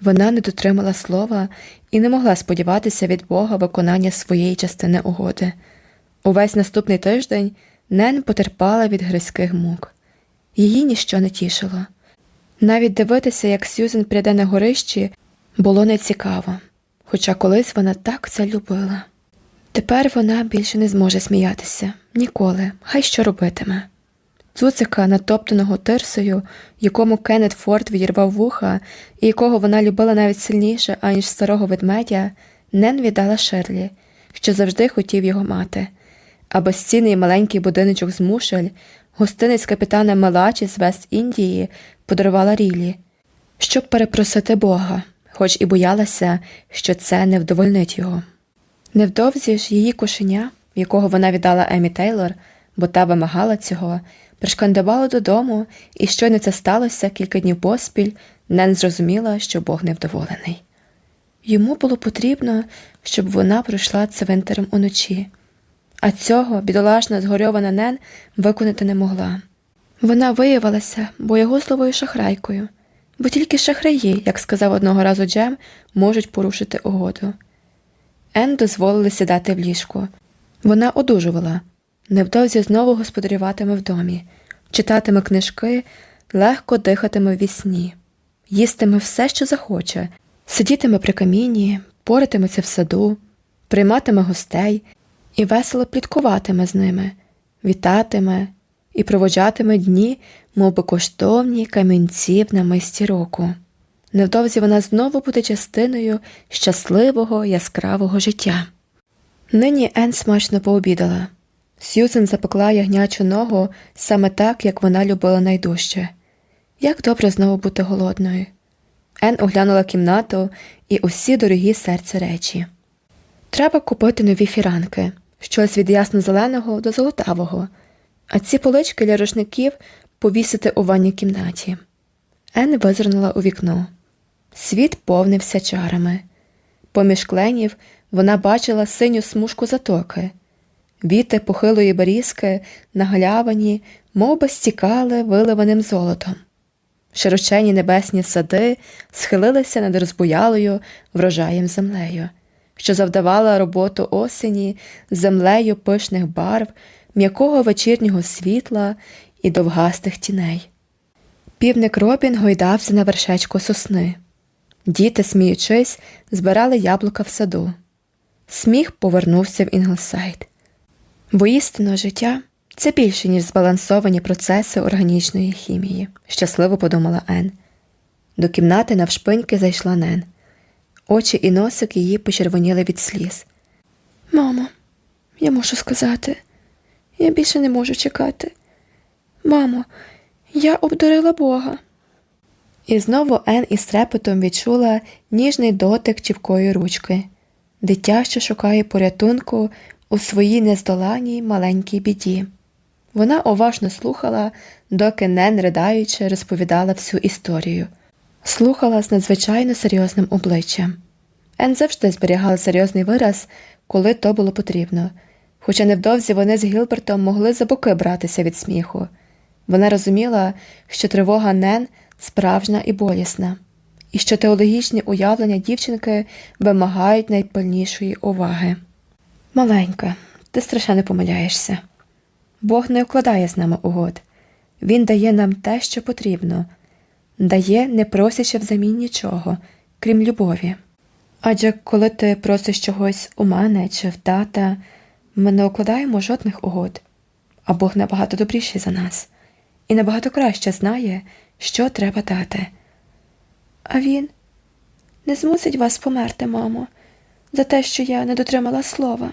Вона не дотримала слова і не могла сподіватися від Бога виконання своєї частини угоди. Увесь наступний тиждень Нен потерпала від гризьких мук. Її ніщо не тішило. Навіть дивитися, як Сюзен пряде на горищі, було нецікаво, хоча колись вона так це любила. Тепер вона більше не зможе сміятися ніколи, хай що робитиме. Цуцика, натоптаного тирсою, якому Кеннет Форд відірвав вуха, і якого вона любила навіть сильніше, аніж старого ведмедя, Нен віддала Шерлі, що завжди хотів його мати, а безцінний маленький будиночок з мушель, гостинець капітана Мелачі з Вест Індії подарувала Рілі, щоб перепросити Бога, хоч і боялася, що це не вдовольнить його. Невдовзі ж її кошеня, якого вона віддала Емі Тейлор, бо та вимагала цього, пришкандувало додому, і щойно це сталося кілька днів поспіль, Нен зрозуміла, що Бог невдоволений. Йому було потрібно, щоб вона пройшла цвинтарем уночі, а цього бідолашна згорьована Нен виконати не могла. Вона виявилася боягузливою шахрайкою, бо тільки шахраї, як сказав одного разу Джем, можуть порушити угоду. Ен дозволили сідати в ліжку. Вона одужувала, невдовзі знову господарюватиме в домі, читатиме книжки, легко дихатиме в сні, їстиме все, що захоче, сидітиме при каміні, поратиметься в саду, прийматиме гостей і весело пліткуватиме з ними, вітатиме і проводжатиме дні, мов би коштовні камінці в намисті року. Невдовзі вона знову буде частиною щасливого яскравого життя. Нині Ен смачно пообідала. Сьюзен запекла ягнячу ногу саме так, як вона любила найдужче. Як добре знову бути голодною. Ен оглянула кімнату і усі дорогі серце речі. Треба купити нові фіранки, щось від ясно-зеленого до золотавого, а ці полички для рушників повісити у ванній кімнаті. Ен визирнула у вікно. Світ повнився чарами. Поміж кленів вона бачила синю смужку затоки. Віти похилої берізки на галявині мов стікали виливаним золотом. Широчені небесні сади схилилися над розбуялою врожаєм землею, що завдавала роботу осені землею пишних барв, м'якого вечірнього світла і довгастих тіней. Півник Робін гойдався на вершечку сосни. Діти, сміючись, збирали яблука в саду. Сміх повернувся в Інглсайд. Бо істинно життя це більше, ніж збалансовані процеси органічної хімії, щасливо подумала Ен. До кімнати навшпиньки зайшла Нен. Очі і носик її почервоніли від сліз. Мамо, я можу сказати, я більше не можу чекати. Мамо, я обдурила Бога. І знову Ен із трепетом відчула ніжний дотик чіпкої ручки, дитя, що шукає порятунку у своїй нездоланій маленькій біді. Вона уважно слухала, доки Нен, ридаючи, розповідала всю історію, слухала з надзвичайно серйозним обличчям. Ен завжди зберігала серйозний вираз, коли то було потрібно, хоча невдовзі вони з Гілбертом могли за боки братися від сміху. Вона розуміла, що тривога Нен справжня і болісна, і що теологічні уявлення дівчинки вимагають найпильнішої уваги. Маленька, ти страшенно помиляєшся. Бог не укладає з нами угод. Він дає нам те, що потрібно, дає, не просячи взамін нічого, крім любові. Адже коли ти просиш чогось у мене чи в тата, ми не укладаємо жодних угод, а Бог набагато добріший за нас і набагато краще знає, що треба дати. А він не змусить вас померти, мамо, за те, що я не дотримала слова.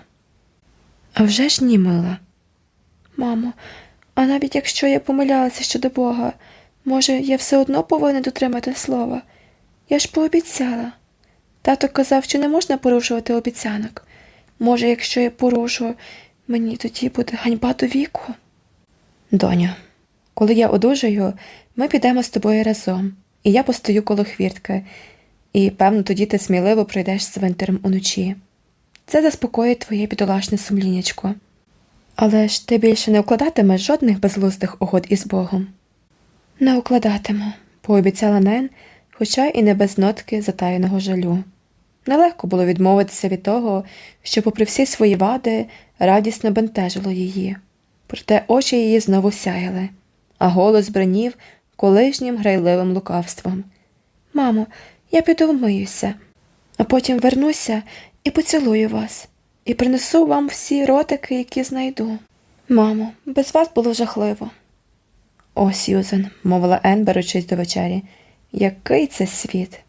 А вже ж ні, мила. Мамо, а навіть якщо я помилялася щодо Бога, може, я все одно повинна дотримати слова. Я ж пообіцяла. Тато казав, що не можна порушувати обіцянок. Може, якщо я порушу, мені тоді буде ганьба до віку. Доню, коли я одужаю, ми підемо з тобою разом, і я постою коло хвіртки, і, певно, тоді ти сміливо пройдеш цвинтарем уночі. Це заспокоїть твоє бідолашне сумлінячко. Але ж ти більше не укладатимеш жодних безглуздих угод із Богом. Не укладатиму, пообіцяла Нен, хоча і не без нотки затаєного жалю. Нелегко було відмовитися від того, що, попри всі свої вади, радісно бентежило її, проте очі її знову сяяли, а голос бронів колишнім грайливим лукавством. Мамо, я піду вмиюся, а потім вернуся і поцілую вас, і принесу вам всі ротики, які знайду. Мамо, без вас було жахливо. О, Сьюзен, мовила Ен, беручись до вечері, який це світ?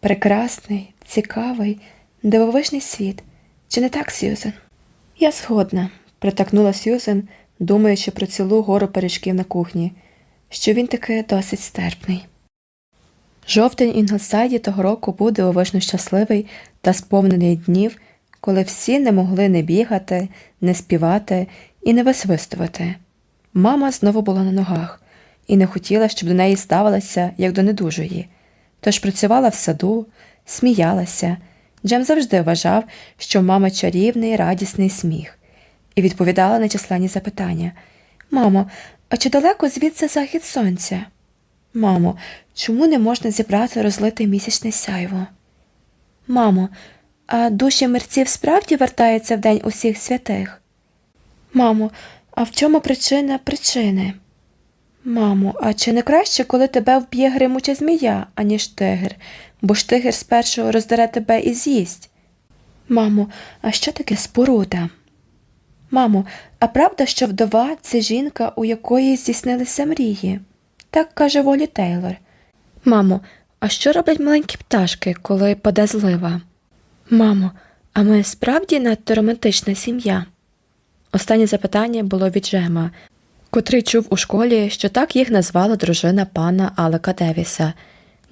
Прекрасний, цікавий, дивовижний світ. Чи не так, Сьюзен? Я згодна, притакнула Сьюзен, думаючи про цілу гору пиріжків на кухні, що він таки досить стерпний. Жовтень Інглсайді того року був дивовижно щасливий та сповнений днів, коли всі не могли не бігати, не співати і не висвистувати. Мама знову була на ногах і не хотіла, щоб до неї ставилася як до недужої, тож працювала в саду, сміялася. Джем завжди вважав, що мама чарівний, радісний сміх, і відповідала на численні запитання Мамо, а чи далеко звідси захід сонця? Мамо, чому не можна зібрати розлите місячне сяйво? Мамо, а душі мерців справді вертаються в день усіх святих? Мамо, а в чому причина причини? Мамо, а чи не краще, коли тебе вб'є гримуча змія, аніж тигр, бо ж тигр спершу роздере тебе і з'їсть? Мамо, а що таке споруда? Мамо, а правда, що вдова це жінка, у якої здійснилися мрії? Так каже Волі Тейлор. Мамо, а що роблять маленькі пташки, коли паде злива? Мамо, а ми справді надто романтична сім'я? Останнє запитання було від Джема, котрий чув у школі, що так їх назвала дружина пана Алека Девіса.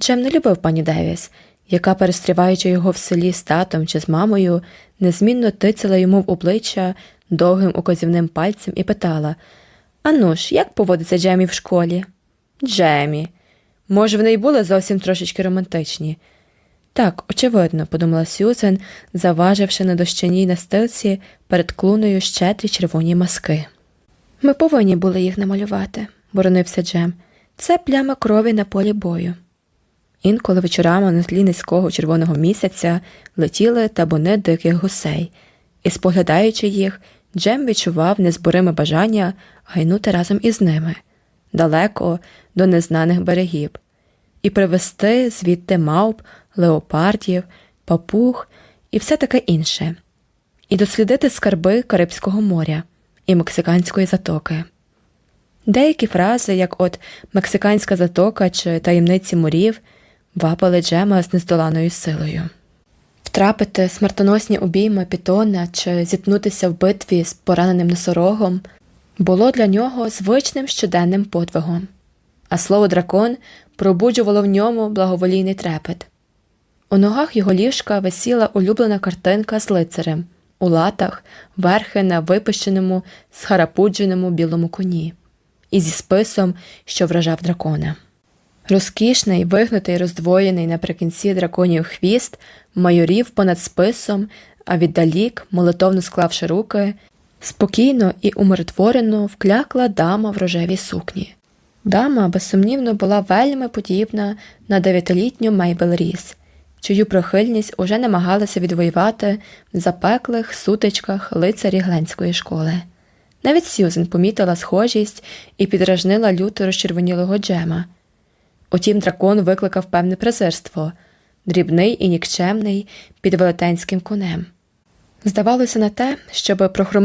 Джем не любив пані Девіс, яка, перестріваючи його в селі з татом чи з мамою, незмінно тицяла йому в обличчя довгим указівним пальцем і питала Ану ж, як поводиться Джемі в школі? Джемі. Може, вони й були зовсім трошечки романтичні. Так, очевидно, подумала Сюзен, заваживши на дощаній настилці перед клуною ще щедрі червоні маски. Ми повинні були їх намалювати, боронився Джем. Це пляма крові на полі бою. Інколи вечорами на тлі низького червоного місяця летіли табуни диких гусей, і, споглядаючи їх, Джем відчував незбориме бажання гайнути разом із ними далеко до незнаних берегів, і привезти звідти мавп, леопардів, папуг і все таке інше, і дослідити скарби Карибського моря і Мексиканської затоки. Деякі фрази, як от Мексиканська затока чи таємниці морів, вабили Джема з нездоланою силою. Втрапити смертоносні обійми пітона чи зіткнутися в битві з пораненим носорогом було для нього звичним щоденним подвигом, а слово дракон пробуджувало в ньому благоволійний трепет. У ногах його ліжка висіла улюблена картинка з лицарем, у латах, верхи на випущеному, схарапудженому білому коні, і зі списом, що вражав дракона. Розкішний, вигнутий, роздвоєний наприкінці драконів хвіст майорів понад списом, а віддалік, молитовно склавши руки, спокійно і умиротворено вклякла дама в рожевій сукні. Дама, безсумнівно, була вельми подібна на дев'ятилітню Мейбел Ріс, чию прихильність уже намагалася відвоювати в запеклих сутичках лицарі Гленської школи. Навіть Сьюзен помітила схожість і підражнила люто розчервонілого Джема. Утім, дракон викликав певне презирство дрібний і нікчемний під велетенським конем. Здавалося на те, щоб прохромити